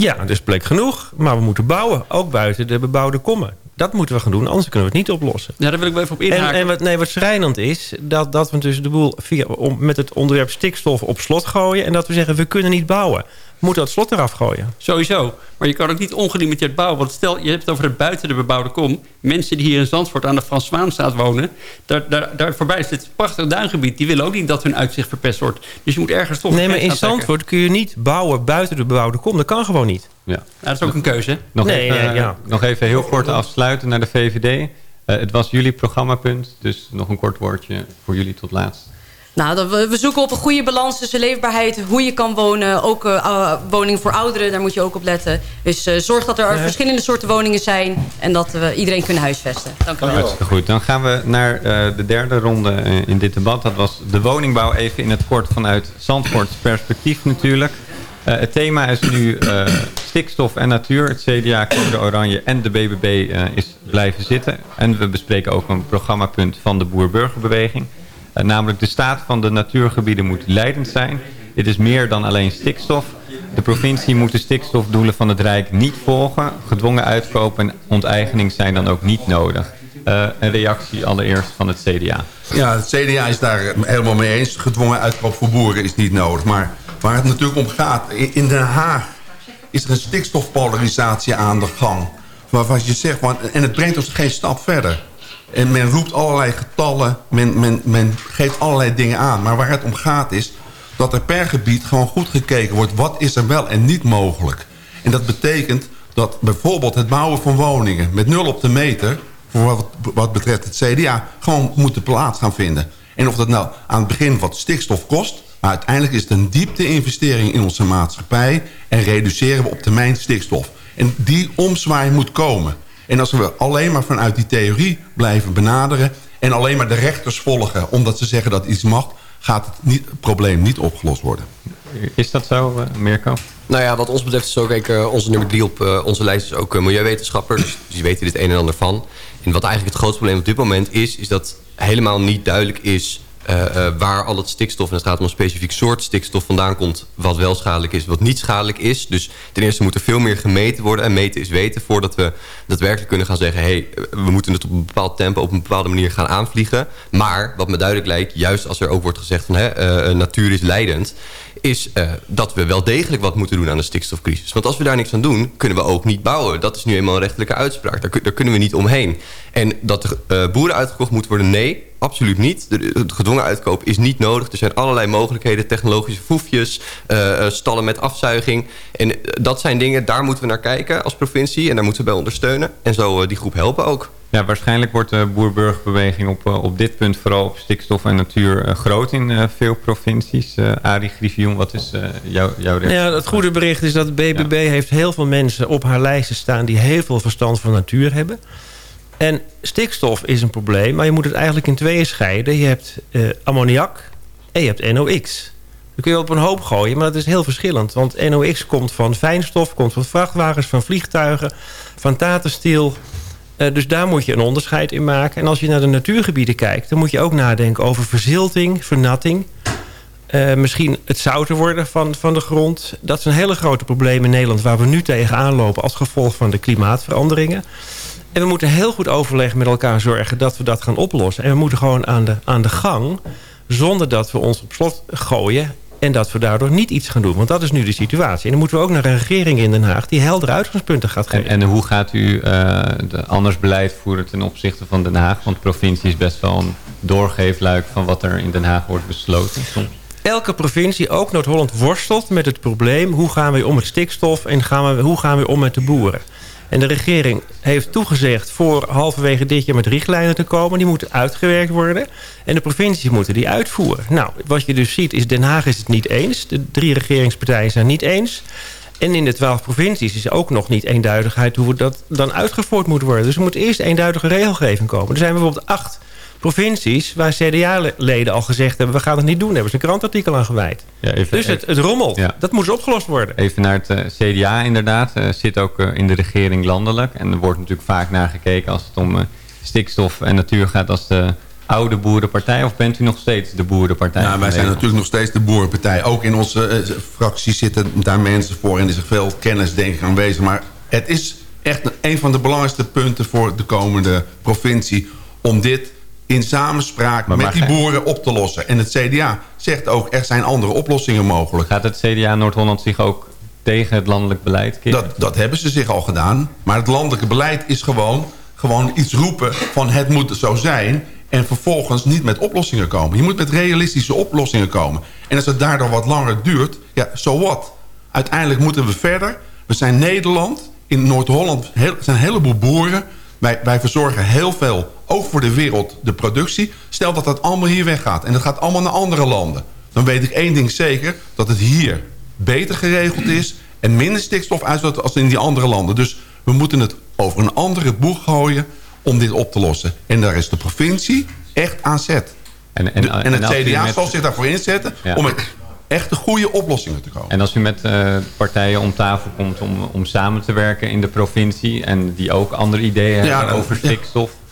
Ja, is plek genoeg. Maar we moeten bouwen. Ook buiten de bebouwde kommen. Dat moeten we gaan doen, anders kunnen we het niet oplossen. Ja, daar wil ik wel even op inhaken. En, en wat, nee, wat schrijnend is, dat, dat we dus de boel via, om, met het onderwerp stikstof op slot gooien... en dat we zeggen, we kunnen niet bouwen moet dat slot eraf gooien. Sowieso. Maar je kan ook niet ongelimiteerd bouwen. Want stel, je hebt het over het buiten de bebouwde kom. Mensen die hier in Zandvoort aan de Frans Zwaanstraat wonen... Daar, daar, daar voorbij zit het prachtig duingebied. Die willen ook niet dat hun uitzicht verpest wordt. Dus je moet ergens toch... Nee, maar in Zandvoort kun je niet bouwen buiten de bebouwde kom. Dat kan gewoon niet. Ja. Nou, dat is ook een keuze. Nog, nee, even, ja. nog even heel kort afsluiten naar de VVD. Uh, eh, het was jullie programmapunt. Dus nog een kort woordje voor jullie tot laatst. Nou, we zoeken op een goede balans tussen leefbaarheid, hoe je kan wonen. Ook uh, woningen voor ouderen, daar moet je ook op letten. Dus uh, zorg dat er verschillende soorten woningen zijn... en dat we iedereen kunnen huisvesten. Dank u wel. Hartstikke goed. Dan gaan we naar uh, de derde ronde in dit debat. Dat was de woningbouw even in het kort vanuit Zandvoorts perspectief natuurlijk. het thema is nu stikstof en natuur. Het CDA, Code Oranje en de BBB is blijven zitten. En we bespreken ook een programmapunt van de Boer-Burgerbeweging... Eh, namelijk de staat van de natuurgebieden moet leidend zijn. Dit is meer dan alleen stikstof. De provincie moet de stikstofdoelen van het Rijk niet volgen. Gedwongen uitkoop en onteigening zijn dan ook niet nodig. Uh, een reactie allereerst van het CDA. Ja, het CDA is daar helemaal mee eens. Gedwongen uitkoop voor boeren is niet nodig. Maar waar het natuurlijk om gaat... in Den Haag is er een stikstofpolarisatie aan de gang. Waarvan je zegt, en het brengt ons geen stap verder. En men roept allerlei getallen, men, men, men geeft allerlei dingen aan. Maar waar het om gaat is dat er per gebied gewoon goed gekeken wordt... wat is er wel en niet mogelijk. En dat betekent dat bijvoorbeeld het bouwen van woningen... met nul op de meter, voor wat, betreft het CDA... gewoon moet plaats gaan vinden. En of dat nou aan het begin wat stikstof kost... maar uiteindelijk is het een diepte-investering in onze maatschappij... en reduceren we op termijn stikstof. En die omzwaai moet komen. En als we alleen maar vanuit die theorie blijven benaderen... en alleen maar de rechters volgen omdat ze zeggen dat iets mag... gaat het, niet, het probleem niet opgelost worden. Is dat zo, uh, Mirko? Nou ja, wat ons betreft is ook kijk, uh, onze nummer drie op uh, onze lijst is ook uh, milieuwetenschapper. Dus die weten dit een en ander van. En wat eigenlijk het grootste probleem op dit moment is... is dat helemaal niet duidelijk is waar al het stikstof... en het gaat om een specifiek soort stikstof vandaan komt... wat wel schadelijk is, wat niet schadelijk is. Dus ten eerste moet er veel meer gemeten worden. En meten is weten voordat we daadwerkelijk kunnen gaan zeggen... hey, we moeten het op een bepaald tempo, op een bepaalde manier gaan aanvliegen. Maar wat me duidelijk lijkt, juist als er ook wordt gezegd... van hè, natuur is leidend is dat we wel degelijk wat moeten doen aan de stikstofcrisis. Want als we daar niks aan doen, kunnen we ook niet bouwen. Dat is nu eenmaal een rechtelijke uitspraak. Daar, kunnen we niet omheen. En dat uh, boeren uitgekocht moeten worden, nee, absoluut niet. De, de, gedwongen uitkoop is niet nodig. Er zijn allerlei mogelijkheden, technologische foefjes, uh, stallen met afzuiging. En dat zijn dingen, daar moeten we naar kijken als provincie. En daar moeten we bij ondersteunen. En zo die groep helpen ook. Ja, waarschijnlijk wordt de boerburgerbeweging op, op dit punt... vooral op stikstof en natuur groot in veel provincies. Uh, Arie Griffioen, wat is jouw jouw reactie? Ja, het goede bericht is dat de BBB ja. heeft heel veel mensen op haar lijsten staan... die heel veel verstand van natuur hebben. En stikstof is een probleem, maar je moet het eigenlijk in tweeën scheiden. Je hebt ammoniak en je hebt NOx. Dat kun je op een hoop gooien, maar dat is heel verschillend. Want NOx komt van fijnstof, komt van vrachtwagens, van vliegtuigen... van tatenstiel, uh, dus daar moet je een onderscheid in maken. En als je naar de natuurgebieden kijkt... dan moet je ook nadenken over verzilting, vernatting. Uh, misschien het zouter worden van, van de grond. Dat is een hele grote probleem in Nederland... waar we nu tegenaan lopen als gevolg van de klimaatveranderingen. En we moeten heel goed overleggen met elkaar zorgen... dat we dat gaan oplossen. En we moeten gewoon aan de, aan de gang... zonder dat we ons op slot gooien en dat we daardoor niet iets gaan doen. Want dat is nu de situatie. En dan moeten we ook naar een regering in Den Haag... die heldere uitgangspunten gaat geven. En, en hoe gaat u uh, de anders beleid voeren ten opzichte van Den Haag? Want provincie is best wel een doorgeefluik... van wat er in Den Haag wordt besloten soms. Elke provincie, ook Noord-Holland, worstelt met het probleem... hoe gaan we om met stikstof en gaan we, hoe gaan we om met de boeren. En de regering heeft toegezegd voor halverwege dit jaar met richtlijnen te komen. Die moeten uitgewerkt worden. En de provincies moeten die uitvoeren. Nou, wat je dus ziet is Den Haag is het niet eens. De drie regeringspartijen zijn niet eens. En in de twaalf provincies is ook nog niet eenduidigheid... hoe dat dan uitgevoerd moet worden. Dus er moet eerst eenduidige regelgeving komen. Er zijn bijvoorbeeld acht provincies waar CDA-leden al gezegd hebben... we gaan het niet doen, daar hebben ze een krantartikel aan gewijd. Ja, even, dus het, het rommelt, ja. dat moet opgelost worden. Even naar het uh, CDA inderdaad. Uh, zit ook uh, in de regering landelijk. En er wordt natuurlijk vaak naar gekeken als het om stikstof en natuur gaat... als de oude boerenpartij of bent u nog steeds de boerenpartij? Ja, wij zijn natuurlijk nog steeds de boerenpartij. Ook in onze fractie zitten daar mensen voor... en is er veel kennis denk ik aanwezig. Maar het is echt een van de belangrijkste punten voor de komende provincie... om dit in samenspraak maar met die boeren op te lossen. En het CDA zegt ook, er zijn andere oplossingen mogelijk. Gaat het CDA Noord-Holland zich ook tegen het landelijk beleid keren? Dat, dat hebben ze zich al gedaan. Maar het landelijke beleid is gewoon, gewoon iets roepen van het moet zo zijn... en vervolgens niet met oplossingen komen. Je moet met realistische oplossingen komen. En als het daardoor wat langer duurt, ja, zo so wat. Uiteindelijk moeten we verder. We zijn Nederland. In Noord-Holland zijn een heleboel boeren wij, wij verzorgen heel veel, ook voor de wereld, de productie. Stel dat dat allemaal hier weggaat en dat gaat allemaal naar andere landen. Dan weet ik één ding zeker, dat het hier beter geregeld is... en minder stikstof uitstoot als in die andere landen. Dus we moeten het over een andere boeg gooien om dit op te lossen. En daar is de provincie echt aan zet. En, en, de, en het CDA met... zal zich daarvoor inzetten... Ja. om het echte goede oplossingen te komen. En als u met uh, partijen om tafel komt om, om samen te werken in de provincie... en die ook andere ideeën ja, hebben over stikstof... Ja.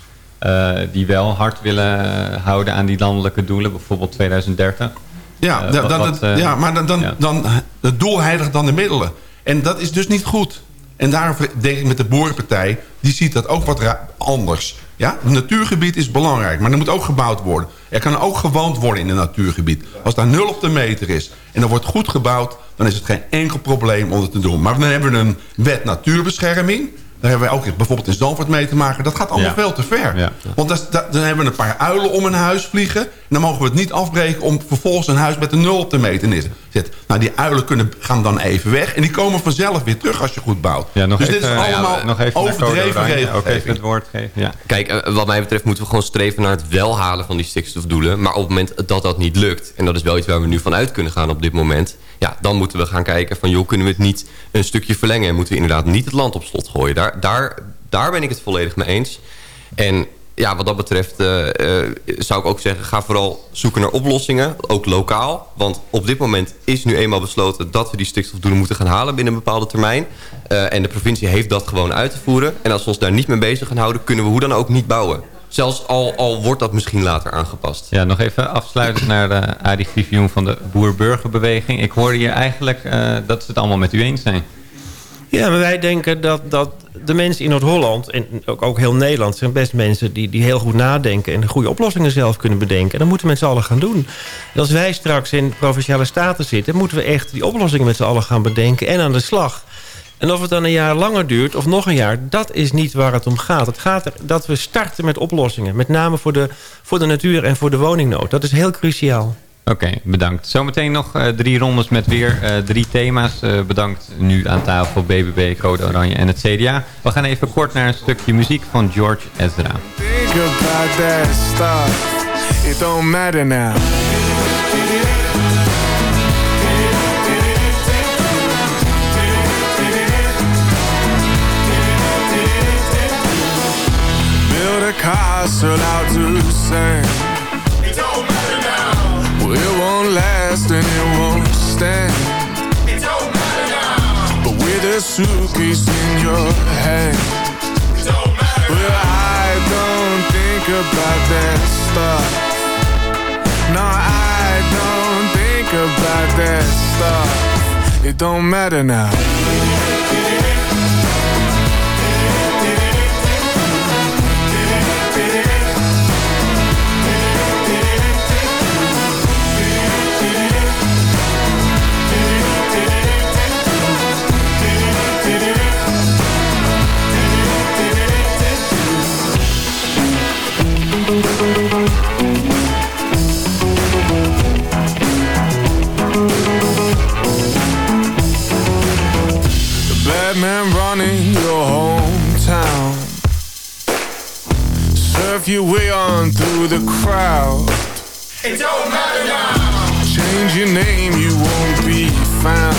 Uh, die wel hard willen houden aan die landelijke doelen, bijvoorbeeld 2030... Ja, wat, wat, ja maar dan, dan, ja. dan het doel heiligt dan de middelen. En dat is dus niet goed. En daarom denk ik met de Boerenpartij... die ziet dat ook wat anders. Ja? Het natuurgebied is belangrijk, maar er moet ook gebouwd worden. Er kan ook gewoond worden in een natuurgebied. Als daar nul op de meter is en er wordt goed gebouwd... dan is het geen enkel probleem om het te doen. Maar dan hebben we een wet natuurbescherming... Daar hebben wij ook bijvoorbeeld in Zandvoort mee te maken. Dat gaat allemaal veel te ver. Want dan hebben we een paar uilen om een huis vliegen. En dan mogen we het niet afbreken om vervolgens een huis met een nul op te meten. Nou, die uilen kunnen, gaan dan even weg. En die komen vanzelf weer terug als je goed bouwt. Ja, nog dus even, dit is allemaal ja, nog even overdreven regelgeving. Ook even het woord geven. Ja. Kijk, eh, wat mij betreft moeten we gewoon streven naar het wel halen van die stikstofdoelen. Maar op het moment dat dat niet lukt... en dat is wel iets waar we nu vanuit kunnen gaan op dit moment... ja, dan moeten we gaan kijken van... joh, kunnen we het niet een stukje verlengen... en moeten we inderdaad niet het land op slot gooien. Daar, daar daar ben ik het volledig mee eens. En ja, wat dat betreft uh, uh, zou ik ook zeggen... ga vooral zoeken naar oplossingen, ook lokaal. Want op dit moment is nu eenmaal besloten... dat we die stikstofdoelen moeten gaan halen binnen een bepaalde termijn. Uh, en de provincie heeft dat gewoon uit te voeren. En als we ons daar niet mee bezig gaan houden... kunnen we hoe dan ook niet bouwen. Zelfs al, al wordt dat misschien later aangepast. Ja, nog even afsluitend naar de Adi Vivioen van de Boer-Burgerbeweging. Ik hoorde hier eigenlijk dat ze het allemaal met u eens zijn. Ja, maar wij denken dat, dat de mensen in Noord-Holland... en ook, ook heel Nederland zijn best mensen die, die heel goed nadenken... en goede oplossingen zelf kunnen bedenken. En dat moeten we met z'n allen gaan doen. En als wij straks in Provinciale Staten zitten... moeten we echt die oplossingen met z'n allen gaan bedenken en aan de slag. En of het dan een jaar langer duurt of nog een jaar... dat is niet waar het om gaat. Het gaat er dat we starten met oplossingen. Met name voor de, voor de natuur en voor de woningnood. Dat is heel cruciaal. Oké, bedankt. Zometeen nog uh, drie rondes met weer uh, drie thema's. Uh, bedankt nu aan tafel BBB, Code Oranje en het CDA. We gaan even kort naar een stukje muziek van George Ezra. Think about that stuff. It don't matter now. Castle out to sand. It don't matter now. Well, it won't last and it won't stand. It don't matter now. But with a suitcase in your hand. It don't matter well, I don't think about that stuff. No, I don't think about that stuff. It don't matter now. Man running your hometown. Surf your way on through the crowd. It don't matter now. Change your name, you won't be found.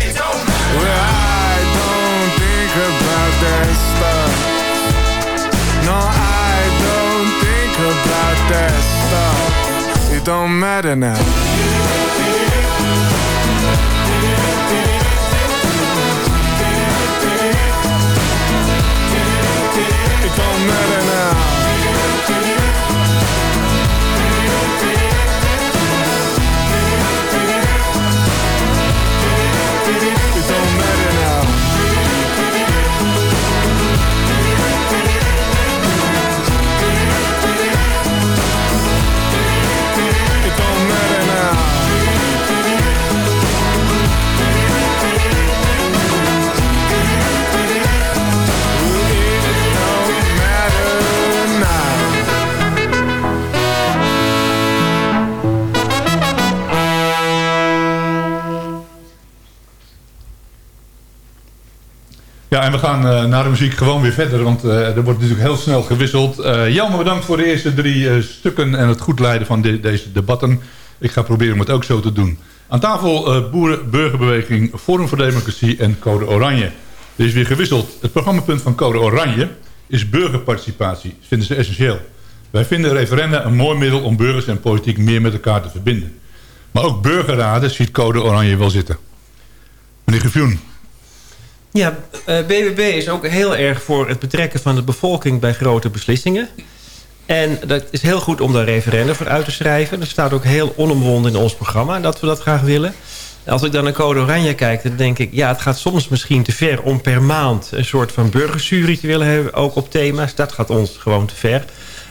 It don't matter Well, I don't think about that stuff. No, I don't think about that stuff. It don't matter now Ja, en we gaan uh, naar de muziek gewoon weer verder, want uh, er wordt natuurlijk heel snel gewisseld. Uh, Jelmer, bedankt voor de eerste drie stukken en het goed leiden van de, deze debatten. Ik ga proberen om het ook zo te doen. Aan tafel Boeren, Burgerbeweging, Forum voor Democratie en Code Oranje. Er is weer gewisseld. Het programmapunt van Code Oranje is burgerparticipatie. Dat vinden ze essentieel. Wij vinden referenda een mooi middel om burgers en politiek meer met elkaar te verbinden. Maar ook burgerraden ziet Code Oranje wel zitten. Meneer Gevioen, ja, BBB eh, is ook heel erg voor het betrekken van de bevolking bij grote beslissingen. En dat is heel goed om daar referenda voor uit te schrijven. Dat staat ook heel onomwonden in ons programma dat we dat graag willen. Als ik dan naar Code Oranje kijk, dan denk ik... ja, het gaat soms misschien te ver om per maand... een soort van burgerjury te willen hebben, ook op thema's. Dat gaat ons gewoon te ver.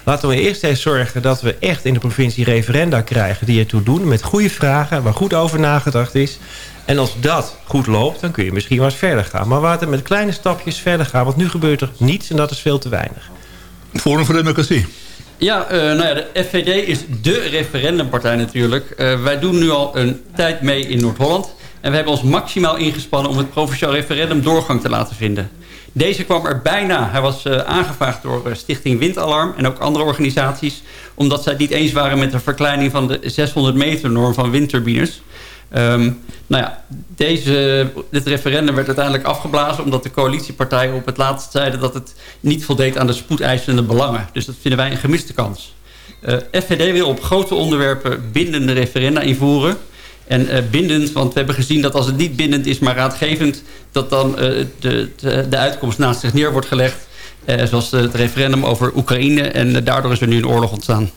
Laten we eerst eens zorgen dat we echt in de provincie referenda krijgen... die ertoe doen, met goede vragen, waar goed over nagedacht is. En als dat goed loopt, dan kun je misschien wat verder gaan. Maar laten we met kleine stapjes verder gaan. Want nu gebeurt er niets en dat is veel te weinig. Forum voor Democratie. Ja, uh, nou ja, de FVD is dé referendumpartij natuurlijk. Uh, wij doen nu al een tijd mee in Noord-Holland. En we hebben ons maximaal ingespannen om het provinciaal referendum doorgang te laten vinden. Deze kwam er bijna. Hij was uh, aangevraagd door Stichting Windalarm en ook andere organisaties. Omdat zij het niet eens waren met de verkleining van de 600 meter norm van windturbines. Um, nou ja, deze, dit referendum werd uiteindelijk afgeblazen... omdat de coalitiepartijen op het laatst zeiden... dat het niet voldeed aan de spoedeisende belangen. Dus dat vinden wij een gemiste kans. Uh, FVD wil op grote onderwerpen bindende referenda invoeren... En uh, bindend, want we hebben gezien dat als het niet bindend is, maar raadgevend... dat dan uh, de, de, de, uitkomst naast zich neer wordt gelegd. Zoals het referendum over Oekraïne. En daardoor is er nu een oorlog ontstaan.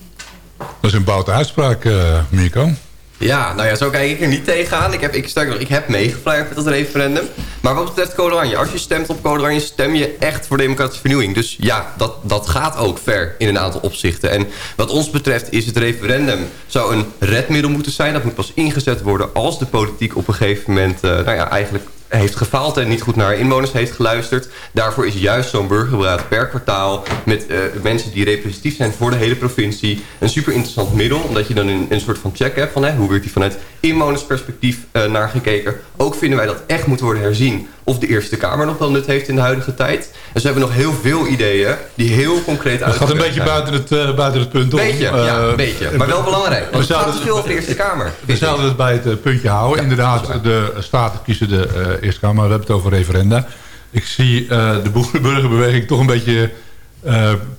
Dat is een boute uitspraak, Mirko. Ja, nou ja, zo kijk ik er niet tegenaan. Ik heb, ik, nog, ik heb meegevleerd met dat referendum. Maar wat betreft Code Oranje, als je stemt op Code Oranje... stem je echt voor democratische vernieuwing. Dus ja, dat, dat gaat ook ver in een aantal opzichten. En wat ons betreft is het referendum... zou een redmiddel moeten zijn. Dat moet pas ingezet worden als de politiek op een gegeven moment... Uh, nou ja, eigenlijk heeft gefaald en niet goed naar inwoners heeft geluisterd. Daarvoor is juist zo'n burgerberaad per kwartaal... met uh, mensen die representatief zijn voor de hele provincie... een super interessant middel. Omdat je dan een, een soort van check hebt van... Hè, hoe wordt die vanuit inwonersperspectief uh, naar gekeken. Ook vinden wij dat echt moet worden herzien... of de Eerste Kamer nog wel nut heeft in de huidige tijd. En zo hebben we nog heel veel ideeën die heel concreet uit. Het gaat een beetje buiten het, uh, buiten het punt om. Beetje, ja, een beetje. Maar wel belangrijk. We het gaat dus veel over de Eerste Kamer. We zouden het bij het puntje houden. Ja, Inderdaad, de Staten kiezen de Eerste Kamer. We hebben het over referenda. Ik zie de burgerbeweging toch een beetje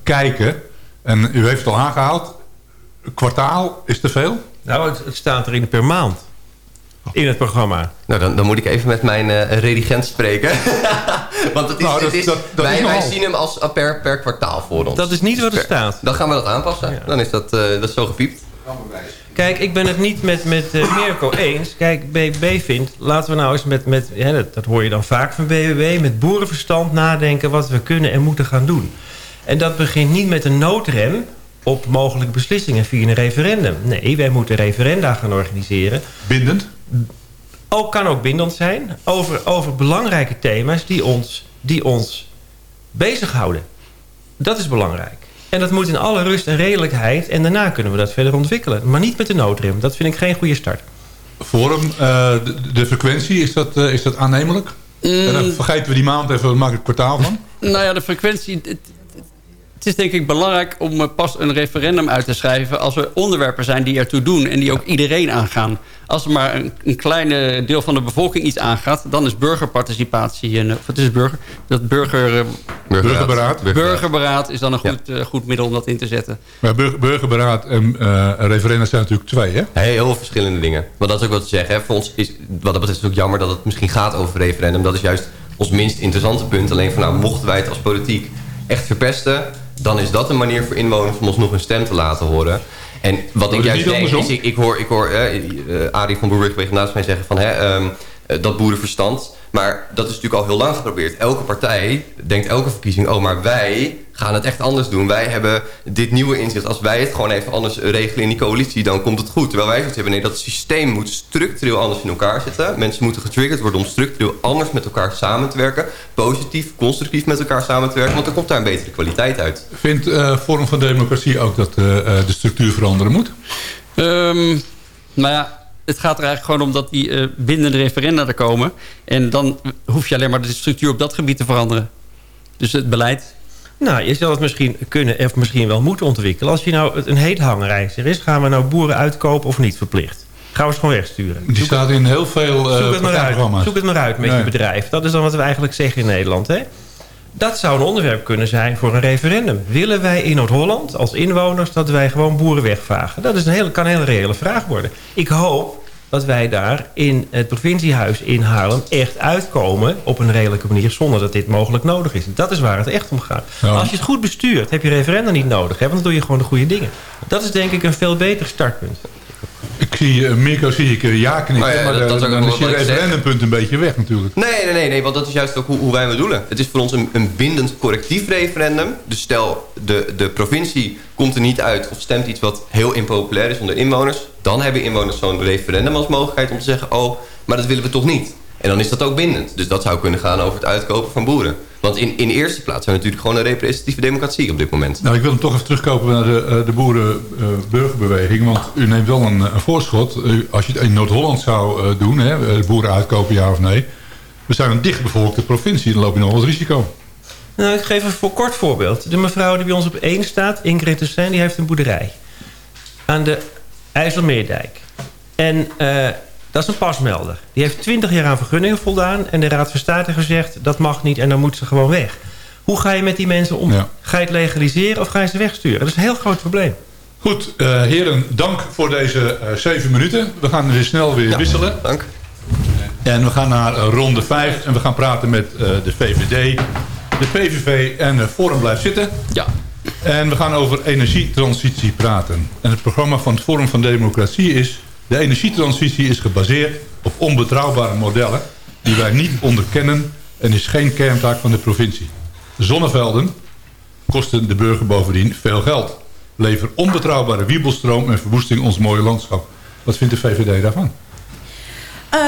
kijken. En u heeft het al aangehaald. Een kwartaal is te veel? Nou, het, het staat erin per maand in het programma. Nou, dan, dan moet ik even met mijn uh, redigent spreken. Want het is, nou, dat, het is, dat, dat wij, is wij zien hem als per, per kwartaal voor ons. Dat is niet wat er staat. Dan gaan we dat aanpassen. Ja. Dan is dat, uh, dat is zo gepiept. Kijk, ik ben het niet met, met uh, Mirko eens. Kijk, BBB vindt, laten we nou eens met, met hè, dat, dat hoor je dan vaak van BBB... met boerenverstand nadenken wat we kunnen en moeten gaan doen. En dat begint niet met een noodrem op mogelijke beslissingen via een referendum. Nee, wij moeten referenda gaan organiseren. Bindend? Ook kan ook bindend zijn over, over belangrijke thema's die ons, die ons bezighouden. Dat is belangrijk. En dat moet in alle rust en redelijkheid. En daarna kunnen we dat verder ontwikkelen. Maar niet met de noodrem. Dat vind ik geen goede start. Forum, uh, de, de, frequentie, is dat, uh, is dat aannemelijk? Mm. En dan vergeten we die maand even, we maken het kwartaal van. Nou ja, de frequentie het is denk ik belangrijk om eh, pas een referendum uit te schrijven... als er onderwerpen zijn die ertoe doen en die ook iedereen aangaan. Als er maar een, een kleine deel van de bevolking iets aangaat... dan is burgerparticipatie, en, wat is burger? Dat burger, eh, burgerberaad. burgerberaad is dan een goed, ja. uh, goed middel om dat in te zetten. Maar burger, burgerberaad en uh, referenda zijn natuurlijk twee, hè? Heel veel verschillende dingen. Maar dat is ook wat te zeggen. Hè. Voor ons is, wat dat betreft is het ook jammer dat het misschien gaat over referendum. Dat is juist ons minst interessante punt. Alleen van nou, mochten wij het als politiek echt verpesten dan is dat een manier voor inwoners om ons nog een stem te laten horen. En wat ik juist denk, is, ik, ik hoor, ik hoor Arie van Boerweg naast mij zeggen van... Hè, um, uh, dat boerenverstand maar dat is natuurlijk al heel lang geprobeerd. Elke partij denkt elke verkiezing... oh, maar wij gaan het echt anders doen. Wij hebben dit nieuwe inzicht. Als wij het gewoon even anders regelen in die coalitie... dan komt het goed. Terwijl wij zoiets hebben... nee, dat systeem moet structureel anders in elkaar zitten. Mensen moeten getriggerd worden om structureel anders met elkaar samen te werken. Positief, constructief met elkaar samen te werken. Want dan komt daar een betere kwaliteit uit. Vindt uh, Vorm van Democratie ook dat uh, de structuur veranderen moet? Um, nou ja, het gaat er eigenlijk gewoon om dat die uh, bindende referenda er komen. En dan hoef je alleen maar de structuur op dat gebied te veranderen. Dus het beleid. Nou, je zal het misschien kunnen of misschien wel moeten ontwikkelen. Als je nou een heet hangreizer is, gaan we nou boeren uitkopen of niet verplicht? Gaan we ze gewoon wegsturen? Die staat in heel veel uh, zoek het, maar uit, zoek het maar uit met nee. je bedrijf. Dat is dan wat we eigenlijk zeggen in Nederland. Hè? Dat zou een onderwerp kunnen zijn voor een referendum. Willen wij in Noord-Holland als inwoners dat wij gewoon boeren wegvagen? Dat is een hele, kan een hele reële vraag worden. Ik hoop dat wij daar in het provinciehuis in Haarlem echt uitkomen op een redelijke manier zonder dat dit mogelijk nodig is. Dat is waar het echt om gaat. Ja. Als je het goed bestuurt, heb je referenda niet nodig, hè, want dan doe je gewoon de goede dingen. Dat is denk ik een veel beter startpunt. Ik zie Mirko zie ik ja knikken, Oh ja, maar dat- dat is ook dan wel is je referendumpunt een beetje weg natuurlijk. Nee, nee, nee, nee, want dat is juist ook hoe, hoe wij het bedoelen. Het is voor ons een, een bindend correctief referendum. Dus stel, de, de provincie komt er niet uit of stemt iets wat heel impopulair is onder inwoners. Dan hebben inwoners zo'n referendum als mogelijkheid om te zeggen... oh, maar dat willen we toch niet. En dan is dat ook bindend. Dus dat zou kunnen gaan over het uitkopen van boeren. Want in, in eerste plaats zijn we natuurlijk gewoon een representatieve democratie op dit moment. Nou, ik wil hem toch even terugkopen naar de, eh, de boerenburgerbeweging. want u neemt wel een, een voorschot. U- als je het in Noord-Holland zou eh, doen, hè, eh, boeren uitkopen, ja of nee. We zijn een dichtbevolkte provincie, dan loop je nog wel risico. Nou, ik geef een voor kort voorbeeld. De mevrouw die bij ons op één staat, Ingrid de die heeft een boerderij. Aan de IJsselmeerdijk. En eh, dat is een pasmelder. Die heeft 20 jaar aan vergunningen voldaan. En de Raad van State heeft gezegd, dat mag niet en dan moet ze gewoon weg. Hoe ga je met die mensen om? Ga je het legaliseren of ga je ze wegsturen? Dat is een heel groot probleem. Goed, eh, heren, dank voor deze eh, zeven minuten. We gaan weer snel weer wisselen. Dank. En we gaan naar eh, ronde 5 en we gaan praten met eh, de VVD, de PVV en de Forum blijft zitten. Ja. En we gaan over energietransitie praten. En het programma van het Forum van Democratie is... de energietransitie is gebaseerd op onbetrouwbare modellen... die wij niet onderkennen en is geen kerntaak van de provincie. Zonnevelden kosten de burger bovendien veel geld. Lever onbetrouwbare wiebelstroom en verwoesting ons mooie landschap. Wat vindt de VVD daarvan? Eh,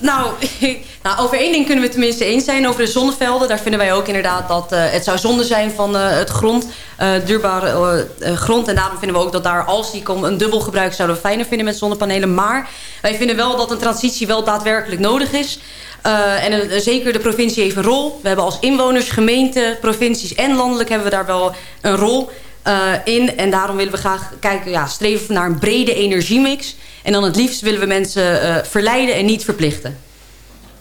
nou, nou, over één ding kunnen we tenminste eens zijn. Over de zonnevelden. Daar vinden wij ook inderdaad dat eh, het zou zonde zijn van eh, het grond. eh, duurbare grond. En daarom vinden we ook dat daar als die komt een dubbel gebruik zouden we fijner vinden met zonnepanelen. Maar wij vinden wel dat een transitie wel daadwerkelijk nodig is. En zeker de provincie heeft een rol. We hebben als inwoners, gemeenten, provincies en landelijk hebben we daar wel een rol in. En daarom willen we graag kijken, ja, streven naar een brede energiemix. En dan het liefst willen we mensen verleiden en niet verplichten.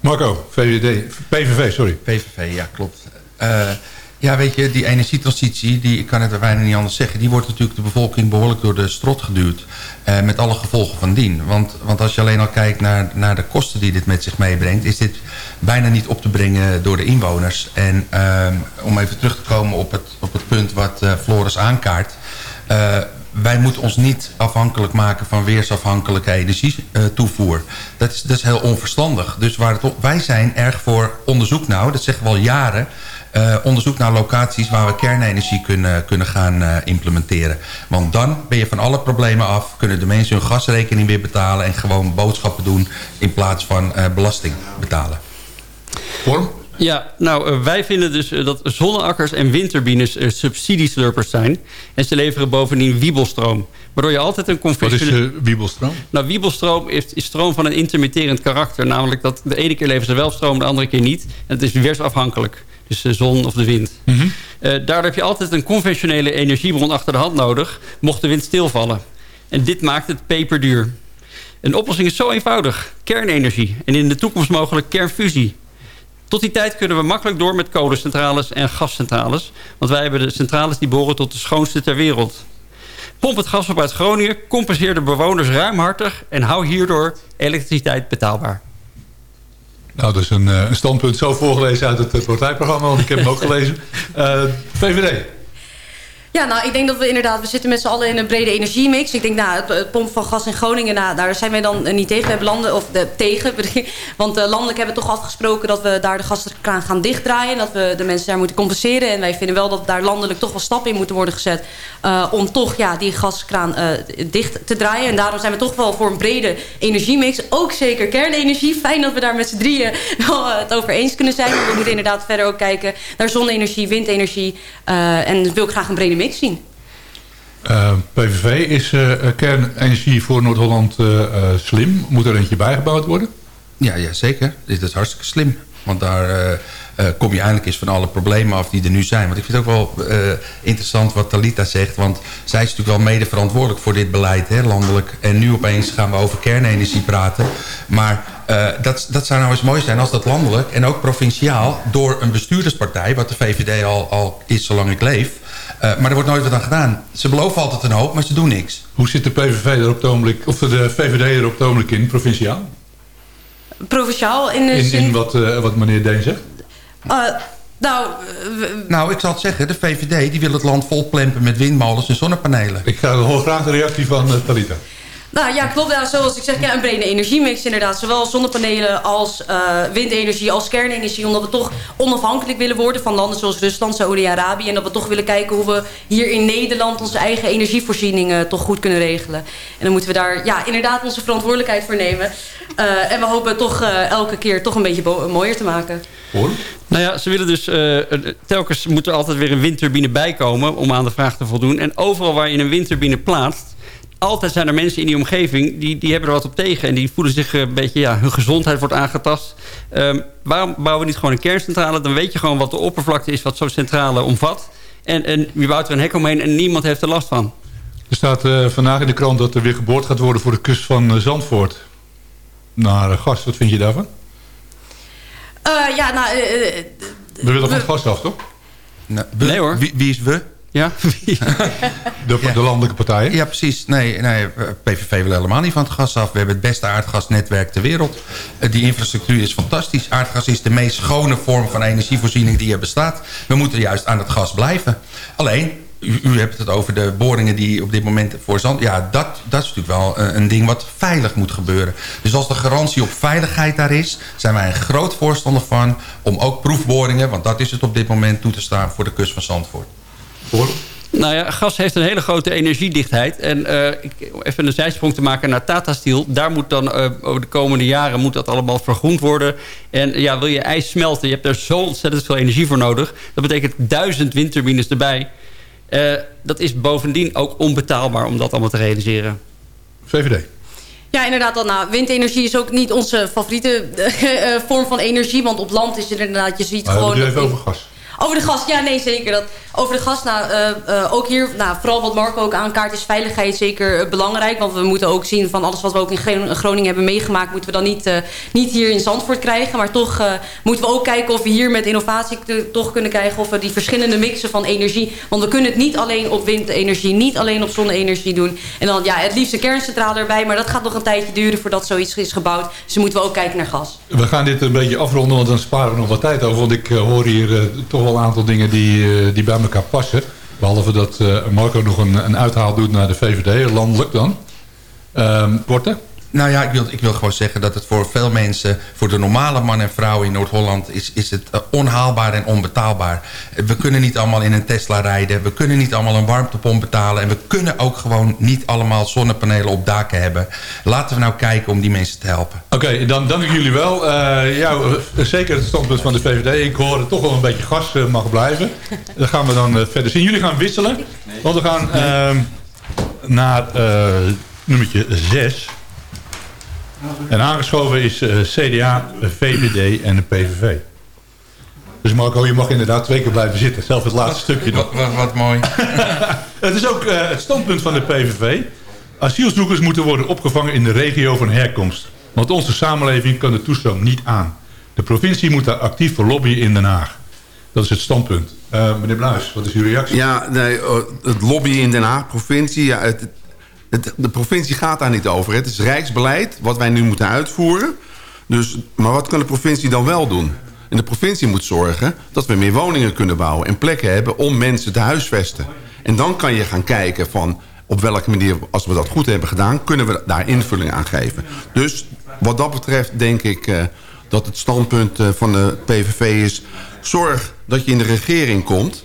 Marco, VVD, PVV, sorry. PVV, ja, klopt. Eh, ja, weet je, die energietransitie, die, ik kan het er bijna niet anders zeggen... die wordt natuurlijk de bevolking behoorlijk door de strot geduwd. eh, met alle gevolgen van dien. Want, want als je alleen al kijkt naar, naar de kosten die dit met zich meebrengt... is dit bijna niet op te brengen door de inwoners. En ehm, om even terug te komen op het, op het punt wat eh, Floris aankaart... eh, wij moeten ons niet afhankelijk maken van weersafhankelijke energietoevoer. Dat is, dat is heel onverstandig. Dus wij zijn erg voor onderzoek nou, dat zeggen we al jaren... eh, onderzoek naar locaties waar we kernenergie kunnen, kunnen gaan eh, implementeren. Want dan ben je van alle problemen af. Kunnen de mensen hun gasrekening weer betalen... en gewoon boodschappen doen in plaats van eh, belasting betalen. Vorm? Ja, nou, eh, wij vinden dus eh, dat zonneakkers en windturbines eh, subsidieslurpers zijn. En ze leveren bovendien wiebelstroom. Waardoor je altijd een Wat is conventionele... uh, wiebelstroom? Nou, wiebelstroom is, is stroom van een intermitterend karakter. Namelijk dat de ene keer leveren ze wel stroom, de andere keer niet. En het is weersafhankelijk. Dus de zon of de wind. Eh, daardoor heb je altijd een conventionele energiebron achter de hand nodig... mocht de wind stilvallen. En dit maakt het peperduur. Een oplossing is zo eenvoudig. Kernenergie. En in de toekomst mogelijk kernfusie. Tot die tijd kunnen we makkelijk door met kolencentrales en gascentrales. Want wij hebben de centrales die behoren tot de schoonste ter wereld. Pomp het gas op uit Groningen, compenseer de bewoners ruimhartig... en hou hierdoor elektriciteit betaalbaar. Nou, dat is een, eh, een standpunt zo voorgelezen uit het eh, partijprogramma, want ik heb hem ook gelezen. Eh, VVD. Ja, nou, ik denk dat we inderdaad... We zitten met z'n allen in een brede energiemix. Ik denk, nou, het, pomp van gas in Groningen... Nou, daar zijn wij dan eh, niet tegen. We hebben landen... Of de, tegen. Want eh, landelijk hebben we toch afgesproken... dat we daar de gaskraan gaan dichtdraaien. En dat we de mensen daar moeten compenseren. En wij vinden wel dat daar landelijk toch wel stappen in moeten worden gezet... eh, om toch ja, die gaskraan eh, dicht te draaien. En daarom zijn we toch wel voor een brede energiemix. Ook zeker kernenergie. Fijn dat we daar met z'n drieën wel eh, het over eens kunnen zijn. We moeten inderdaad verder ook kijken naar zonne-energie, windenergie. eh, en wil ik graag een brede mix zien. Eh, PVV is eh, eh, kernenergie voor Noord-Holland eh, eh, slim. Moet er eentje bijgebouwd worden? Ja, ja zeker. Dit is hartstikke slim. Want daar eh, eh, kom je eindelijk eens van alle problemen af die er nu zijn. Want ik vind het ook wel eh, interessant wat Talita zegt. Want zij is natuurlijk wel mede verantwoordelijk voor dit beleid, hè, landelijk. En nu opeens gaan we over kernenergie praten. Maar eh, dat, dat zou nou eens mooi zijn als dat landelijk en ook provinciaal... door een bestuurderspartij, wat de VVD al, al is zolang ik leef... eh, maar er wordt nooit wat aan gedaan. Ze beloven altijd een hoop, maar ze doen niks. Hoe zit de PVV er op het ogenblik, of de VVD er op het ogenblik in, provinciaal? Provinciaal in de In, zin... in wat, eh, wat meneer Deen zegt? Eh, nou, Nou, ik zal het zeggen, de VVD die wil het land vol plempen met windmolens en zonnepanelen. Ik ga, hoor graag de reactie van uh, Talita. Nou ja, klopt. Ja, zoals ik zeg, ja, een brede energiemix inderdaad. Zowel zonnepanelen als uh, windenergie als kernenergie. Omdat we toch onafhankelijk willen worden van landen zoals Rusland, Saoedi-Arabië. En dat we toch willen kijken hoe we hier in Nederland onze eigen energievoorziening toch goed kunnen regelen. En dan moeten we daar ja, inderdaad onze verantwoordelijkheid voor nemen. Uh, en we hopen toch uh, elke keer toch een beetje mooier te maken. Hoor? Nou ja, ze willen dus... Uh, telkens moet er altijd weer een windturbine bijkomen... om aan de vraag te voldoen. En overal waar je een windturbine plaatst altijd zijn er mensen in die omgeving... die, die hebben er wat op tegen. En die voelen zich een beetje... Ja, hun gezondheid wordt aangetast. Um, waarom bouwen we niet gewoon een kerncentrale? Dan weet je gewoon wat de oppervlakte is... wat zo'n centrale omvat. En, en je bouwt er een hek omheen en niemand heeft er last van. Er staat uh, vandaag in de krant dat er weer geboord gaat worden... voor de kust van uh, Zandvoort. Naar uh, gas, wat vind je daarvan? ja, nou... we willen van het gas af, toch? Nou, we, nee hoor. Wie, wie is we? Ja? de, de, landelijke partijen? Ja, precies. Nee, nee, PVV wil helemaal niet van het gas af. We hebben het beste aardgasnetwerk ter wereld. Eh, die infrastructuur is fantastisch. Aardgas is de meest schone vorm van energievoorziening die er bestaat. We moeten juist aan het gas blijven. Alleen, u, u, hebt het over de boringen die op dit moment voor zand... Ja, dat, dat is natuurlijk wel een, een, ding wat veilig moet gebeuren. Dus als de garantie op veiligheid daar is... zijn wij een groot voorstander van om ook proefboringen... want dat is het op dit moment toe te staan voor de kust van Zandvoort. Nou ja, gas heeft een hele grote energiedichtheid. En uh, even een zijsprong te maken naar Tata Steel. Daar moet dan uh, over de komende jaren moet dat allemaal vergroend worden. En ja, wil je ijs smelten, je hebt er zo ontzettend veel energie voor nodig. Dat betekent duizend windturbines erbij. Uh, dat is bovendien ook onbetaalbaar om dat allemaal te realiseren. VVD. Ja, inderdaad. Dan, nou, windenergie is ook niet onze favoriete vorm van energie. Want op land is het inderdaad, je ziet maar gewoon... We even over gas. Over de gas, ja nee zeker. Dat, over de gas, nou, uh, uh, ook hier, nou, vooral wat Marco ook aankaart, is veiligheid zeker uh, belangrijk. Want we moeten ook zien van alles wat we ook in Groningen hebben meegemaakt, moeten we dan niet, niet hier in Zandvoort krijgen. Maar toch moeten we ook kijken of we hier met innovatie toch kunnen krijgen of we die verschillende mixen van energie. Want we kunnen het niet alleen op windenergie, niet alleen op zonne-energie doen. En dan ja, het liefst kerncentrale erbij, maar dat gaat nog een tijdje duren voordat zoiets is gebouwd. Dus moeten we ook kijken naar gas. We gaan dit een beetje afronden, want dan sparen we nog wat tijd over. Want ik hoor hier toch wel een aantal dingen die, die bij elkaar passen. Behalve dat Marco nog een, een uithaal doet naar de VVD, landelijk dan. Um, Korte? Nou ja, ik wil, ik wil gewoon zeggen dat het voor veel mensen... voor de normale man en vrouw in Noord-Holland... Is, is het uh, onhaalbaar en onbetaalbaar. We kunnen niet allemaal in een Tesla rijden. We kunnen niet allemaal een warmtepomp betalen. En we kunnen ook gewoon niet allemaal zonnepanelen op daken hebben. Laten we nou kijken om die mensen te helpen. Oké, dan dank ik jullie wel. Uh, zeker het standpunt van de VVD. Ik hoor het toch wel een beetje gas mag blijven. Dan gaan we dan verder zien. Jullie gaan wisselen. Want we gaan ehm, naar nummertje 6... En aangeschoven is uh, CDA, VVD en de PVV. Dus Marco, je mag inderdaad twee keer blijven zitten. Zelf het laatste stukje nog. Wat, wat, wat mooi. het is ook uh, het standpunt van de PVV. Asielzoekers moeten worden opgevangen in de regio van herkomst. Want onze samenleving kan de toestroom niet aan. De provincie moet daar actief voor lobbyen in Den Haag. Dat is het standpunt. Uh, meneer Bluis, wat is uw reactie? Ja, nee, het lobbyen in Den Haag, provincie... Ja, het, de provincie gaat daar niet over. Het is rijksbeleid wat wij nu moeten uitvoeren. Dus, maar wat kan de provincie dan wel doen? En de provincie moet zorgen dat we meer woningen kunnen bouwen... en plekken hebben om mensen te huisvesten. En dan kan je gaan kijken van op welke manier, als we dat goed hebben gedaan... kunnen we daar invulling aan geven. Dus wat dat betreft denk ik uh, dat het standpunt uh, van de PVV is... zorg dat je in de regering komt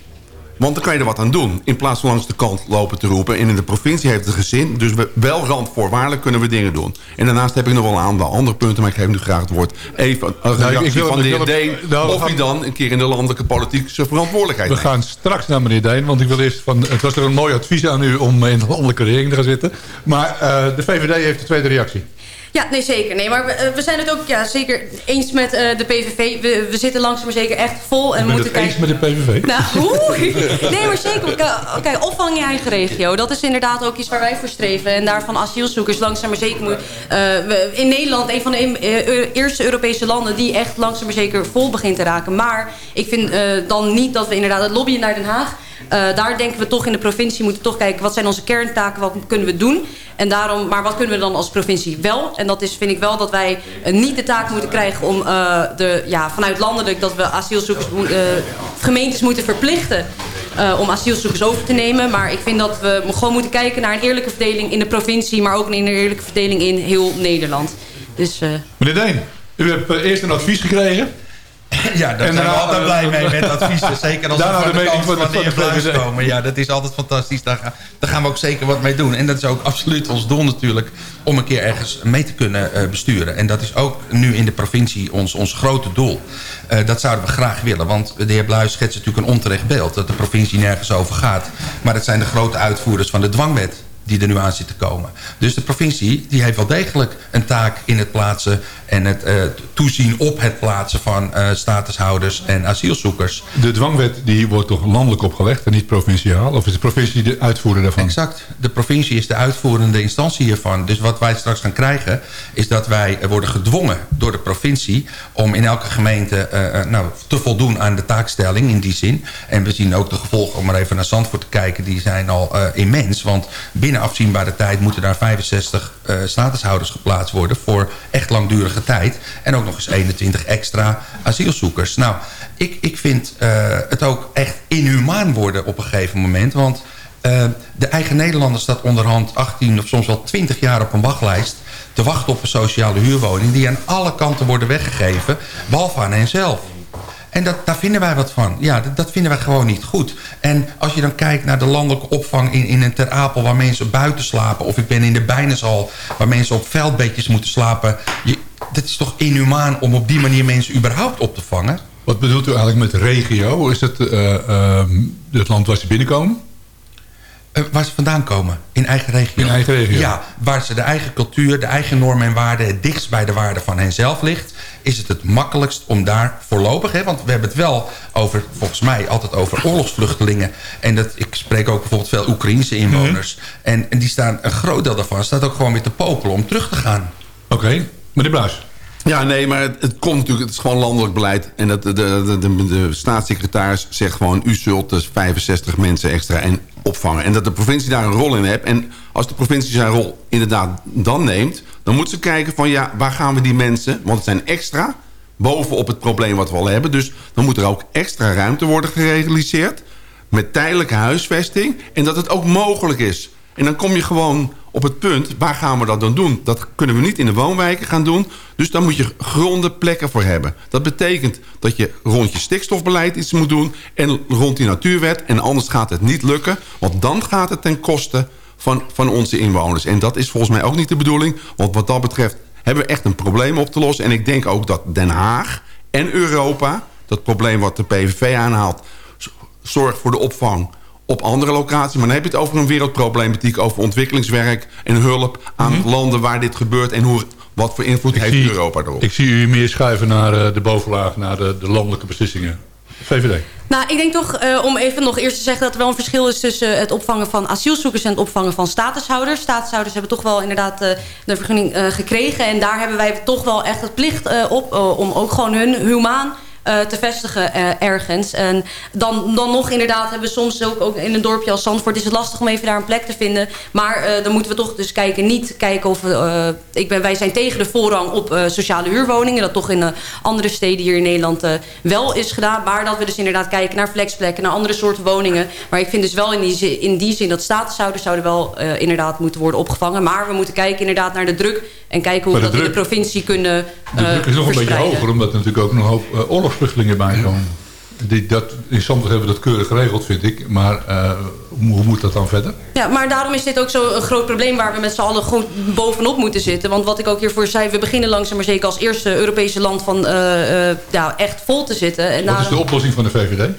want dan kan je er wat aan doen. In plaats van langs de kant lopen te roepen. En in de provincie heeft het gezin. Dus we, wel randvoorwaardelijk kunnen we dingen doen. En daarnaast heb ik nog wel een aantal andere punten. Maar ik geef nu graag het woord. Even een nou, reactie nou, van de heer Deen. Nou, of hij dan een keer in de landelijke politiek zijn verantwoordelijkheid We gaan straks naar meneer Deen. Want ik wil eerst van... Het was er een mooi advies aan u om in de landelijke regering te gaan zitten. Maar uh, de VVD heeft de tweede reactie. Ja, nee, zeker. Nee, maar we, eh, we zijn het ook ja, zeker eens met uh, de PVV. We, we zitten langzaam maar zeker echt vol. En we moeten het eens met de PVV? Nou, nee, maar zeker. Kijk, opvang in je eigen regio. Dat is inderdaad ook iets waar wij voor streven. En daarvan asielzoekers langzaam maar zeker moet... Uh, in Nederland, een van de eerste Europese landen... die echt langzaam maar zeker vol begint te raken. Maar ik vind dan niet dat we inderdaad het lobbyen naar Den Haag... Uh, daar denken we toch in de provincie moeten toch kijken... wat zijn onze kerntaken, wat kunnen we doen. En daarom, maar wat kunnen we dan als provincie wel? En dat is, vind ik wel, dat wij uh, niet de taak moeten krijgen... om uh, de, ja, vanuit landelijk dat we asielzoekers, gemeentes moeten verplichten om asielzoekers over te nemen. Maar ik vind dat we gewoon moeten kijken naar een eerlijke verdeling in de provincie... maar ook een eerlijke verdeling in heel Nederland. Dus, Meneer Deen, u hebt eerst een advies gekregen... Ja, daar zijn we altijd blij mee met adviezen. Zeker als we van de, de kant van, van de heer komen. Ja, dat is altijd fantastisch. Daar, daar, gaan we ook zeker wat mee doen. En dat is ook absoluut ons doel natuurlijk... om een keer ergens mee te kunnen uh, besturen. En dat is ook nu in de provincie ons, ons grote doel. Uh, dat zouden we graag willen. Want de heer Bluis schetst natuurlijk een onterecht beeld... dat de provincie nergens over gaat. Maar het zijn de grote uitvoerders van de dwangwet die er nu aan zit te komen. Dus de provincie die heeft wel degelijk een taak in het plaatsen... en het uh, toezien op het plaatsen van uh, statushouders en asielzoekers. De dwangwet die wordt toch landelijk opgelegd en niet provinciaal? Of is de provincie de uitvoerder daarvan? Exact. De provincie is de uitvoerende instantie hiervan. Dus wat wij straks gaan krijgen... is dat wij worden gedwongen door de provincie... om in elke gemeente uh, nou, te voldoen aan de taakstelling in die zin. En we zien ook de gevolgen, om maar even naar Zandvoort te kijken... die zijn al immens, want binnen afzienbare tijd moeten daar 65 uh, statushouders geplaatst worden... voor echt langdurige tijd. En ook nog eens 21 extra asielzoekers. Nou, ik, ik vind uh, het ook echt inhumaan worden op een gegeven moment. Want uh, de eigen Nederlander staat onderhand 18 of soms wel 20 jaar op een wachtlijst... te wachten op een sociale huurwoning... die aan alle kanten worden weggegeven, behalve aan hen zelf. En dat, daar vinden wij wat van. Ja, dat, vinden wij gewoon niet goed. En als je dan kijkt naar de landelijke opvang in, in een Ter Apel... waar mensen buiten slapen... of ik ben in de Bijneshal waar mensen op veldbedjes moeten slapen... Je, dat is toch inhumaan om op die manier mensen überhaupt op te vangen? Wat bedoelt u eigenlijk met regio? Is het uh, uh, het land waar ze binnenkomen? Uh, waar ze vandaan komen. In eigen regio. In eigen regio. Ja, waar ze de eigen cultuur, de eigen normen en waarden... het dichtst bij de waarden van henzelf ligt... is het het makkelijkst om daar voorlopig... Hè, want we hebben het wel over, volgens mij, altijd over oorlogsvluchtelingen. En dat, ik spreek ook bijvoorbeeld veel Oekraïnse inwoners. Mm -hmm. en, en die staan, een groot deel daarvan staat ook gewoon weer te popelen om terug te gaan. Oké, okay. Meneer Bluis. Ja, nee, maar het, komt natuurlijk, het is gewoon landelijk beleid. En dat, de, de, de, de, staatssecretaris zegt gewoon... u zult dus 65 mensen extra en opvangen. En dat de provincie daar een rol in heeft. En als de provincie zijn rol inderdaad dan neemt... dan moet ze kijken van ja, waar gaan we die mensen... want het zijn extra bovenop het probleem wat we al hebben. Dus dan moet er ook extra ruimte worden gerealiseerd... met tijdelijke huisvesting. En dat het ook mogelijk is. En dan kom je gewoon op het punt, waar gaan we dat dan doen? Dat kunnen we niet in de woonwijken gaan doen. Dus daar moet je gronde plekken voor hebben. Dat betekent dat je rond je stikstofbeleid iets moet doen... en rond die natuurwet. En anders gaat het niet lukken. Want dan gaat het ten koste van, van onze inwoners. En dat is volgens mij ook niet de bedoeling. Want wat dat betreft hebben we echt een probleem op te lossen. En ik denk ook dat Den Haag en Europa... dat probleem wat de PVV aanhaalt... zorgt voor de opvang op andere locaties. Maar dan heb je het over een wereldproblematiek... over ontwikkelingswerk en hulp aan Mhm. landen waar dit gebeurt... en hoe, wat voor invloed heeft zie- Europa erop. Ik zie u meer schuiven naar eh, de bovenlaag, naar de, de landelijke beslissingen. VVD. Nou, ik denk toch, eh, om even nog eerst te zeggen... dat er wel een verschil is tussen het opvangen van asielzoekers... en het opvangen van statushouders. Statushouders hebben toch wel inderdaad eh, de vergunning eh, gekregen. En daar hebben wij toch wel echt het plicht eh, op... eh, om ook gewoon hun humaan eh, te vestigen eh, ergens. En dan, dan nog inderdaad hebben we soms ook, ook in een dorpje als Zandvoort... is het lastig om even daar een plek te vinden. Maar eh, dan moeten we toch dus kijken, niet kijken of... we, ik ben, wij zijn tegen de voorrang op sociale huurwoningen. Dat toch in andere steden hier in Nederland wel is gedaan. Maar dat we dus inderdaad kijken naar flexplekken, naar andere soorten woningen. Maar ik vind dus wel in die zin, in die zin dat statushouders zouden wel inderdaad moeten worden opgevangen. Maar we moeten kijken inderdaad naar de druk... en kijken hoe we dat de in de druk- provincie kunnen De eh, druk is nog een beetje verspreiden. hoger, omdat er natuurlijk ook nog een hoop eh, oorlogsvluchtelingen bij komen. Die, dat, in Zandvoort hebben we dat keurig geregeld, vind ik. Maar eh, hoe, moet dat dan verder? Ja, maar daarom is dit ook zo een groot probleem waar we met z'n allen goed bovenop moeten zitten. Want wat ik ook hiervoor zei, we beginnen langzaam maar zeker als eerste Europese land van eh, eh, ja, echt vol te zitten. En Wat is de oplossing van de VVD?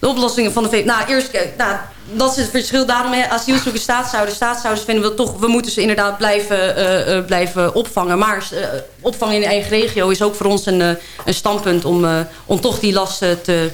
De oplossingen van de VVD. Nou, eerst, eh, nou, dat is het verschil. Daarom asielzoekers, staatshouders. Staatshouders vinden we toch, we moeten ze inderdaad blijven, eh, eh, blijven opvangen. Maar eh, opvang in eigen regio is ook voor ons een, een standpunt om, om toch die lasten te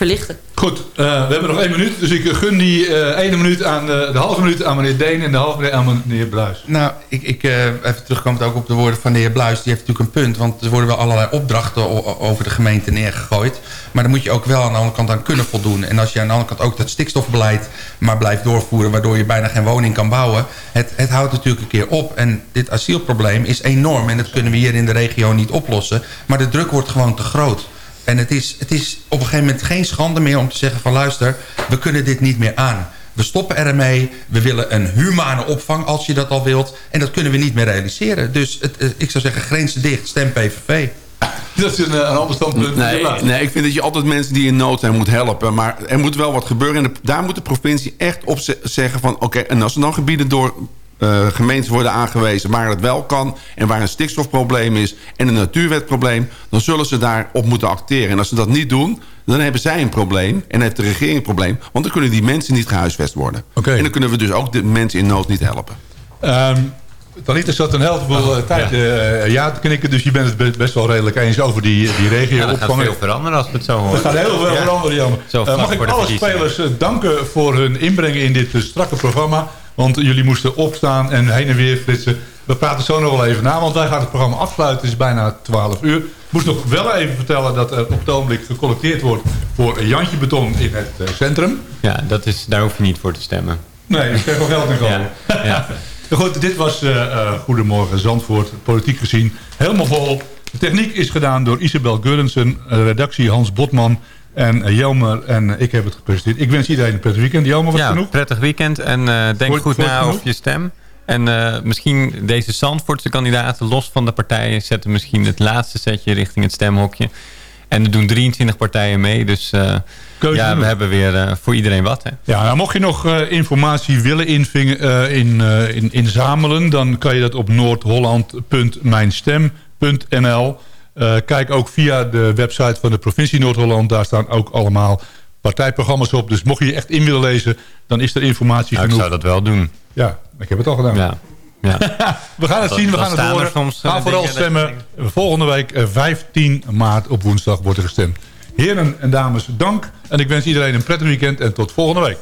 verlichten. Goed, eh, we hebben nog één minuut. Dus ik gun die eh, ene minuut aan de, de halve minuut aan meneer Deen... en de halve minuut aan meneer Bluis. Nou, ik, ik, eh, even terugkomend ook op de woorden van de heer Bluis. Die heeft natuurlijk een punt. Want er worden wel allerlei opdrachten over de gemeente neergegooid. Maar daar moet je ook wel aan de andere kant aan kunnen voldoen. En als je aan de andere kant ook dat stikstofbeleid maar blijft doorvoeren... waardoor je bijna geen woning kan bouwen... het, het houdt natuurlijk een keer op. En dit asielprobleem is enorm. En dat kunnen we hier in de regio niet oplossen. Maar de druk wordt gewoon te groot. En het is, het is op een gegeven moment geen schande meer om te zeggen van... luister, we kunnen dit niet meer aan. We stoppen ermee. We willen een humane opvang als je dat al wilt. En dat kunnen we niet meer realiseren. Dus het, eh, ik zou zeggen, grenzen dicht, stem PVV. Dat is een, een ander standpunt. Nee, nee, ik vind dat je altijd mensen die in nood zijn moet helpen. Maar er moet wel wat gebeuren. En daar moet de provincie echt op zeggen van... oké, en als er dan gebieden door uh, gemeentes worden aangewezen... waar het wel kan en waar een stikstofprobleem is... en een natuurwetprobleem... dan zullen ze daarop moeten acteren. En als ze dat niet doen, dan hebben zij een probleem... en heeft de regering een probleem... want dan kunnen die mensen niet gehuisvest worden. Okay. En dan kunnen we dus ook de mensen in nood niet helpen. Um, Talita zat een heleboel oh, tijd ja. Uh, ja te knikken. Dus je bent het best wel redelijk eens over die, die regio. Ja, gaat veel veranderen als we het zo horen. Er gaat heel veel ja. veranderen, Jan. Uh, mag ik alle spelers danken voor hun inbreng in dit strakke programma. Want jullie moesten opstaan en heen en weer flitsen. We praten zo nog wel even na, want wij gaan het programma afsluiten. Het is bijna 12 uur. Ik moest nog wel even vertellen dat er op het ogenblik gecollecteerd wordt... voor Jantje Beton in het centrum. Ja, dat is, daar hoef je niet voor te stemmen. Nee, je krijgt wel geld in gewoon. Ja. ja. Goed, dit was uh, uh, Goedemorgen Zandvoort, politiek gezien. Helemaal vol. De techniek is gedaan door Isabel Gurrensen, redactie Hans Botman en Jelmer. En ik heb het gepresenteerd. Ik wens iedereen een prettig weekend. Jelmer, wat ja, genoeg? prettig weekend. En uh, denk goed na over je stem. En misschien deze Zandvoortse kandidaten, los van de partijen... zetten misschien het laatste setje richting het stemhokje. En er doen 23 partijen mee, dus... Ja, we hebben weer voor iedereen wat. Hè? Ja, nou, mocht je nog informatie willen invingen, in, in, inzamelen... dan kan je dat op noordholland.mijnstem.nl. kijk ook via de website van de provincie Noord-Holland. Daar staan ook allemaal partijprogramma's op. Dus mocht je je echt in willen lezen, dan is er informatie nou, genoeg. Ik zou dat wel doen. Ja, ik heb het al gedaan. Ja. Ja. we gaan het zien, we gaan het horen. Soms, Ga vooral stemmen. Volgende week, 15 maart op woensdag, wordt er gestemd. Heren en dames, dank. En ik wens iedereen een prettig weekend en tot volgende week.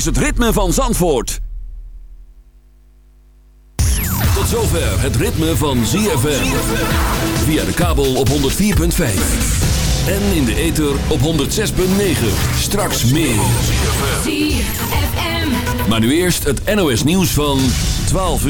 Is het ritme van Zandvoort. Tot zover het ritme van ZFM. Via de kabel op 104.5. En in de ether op 106.9. Straks meer. Maar nu eerst het NOS nieuws van 12 uur.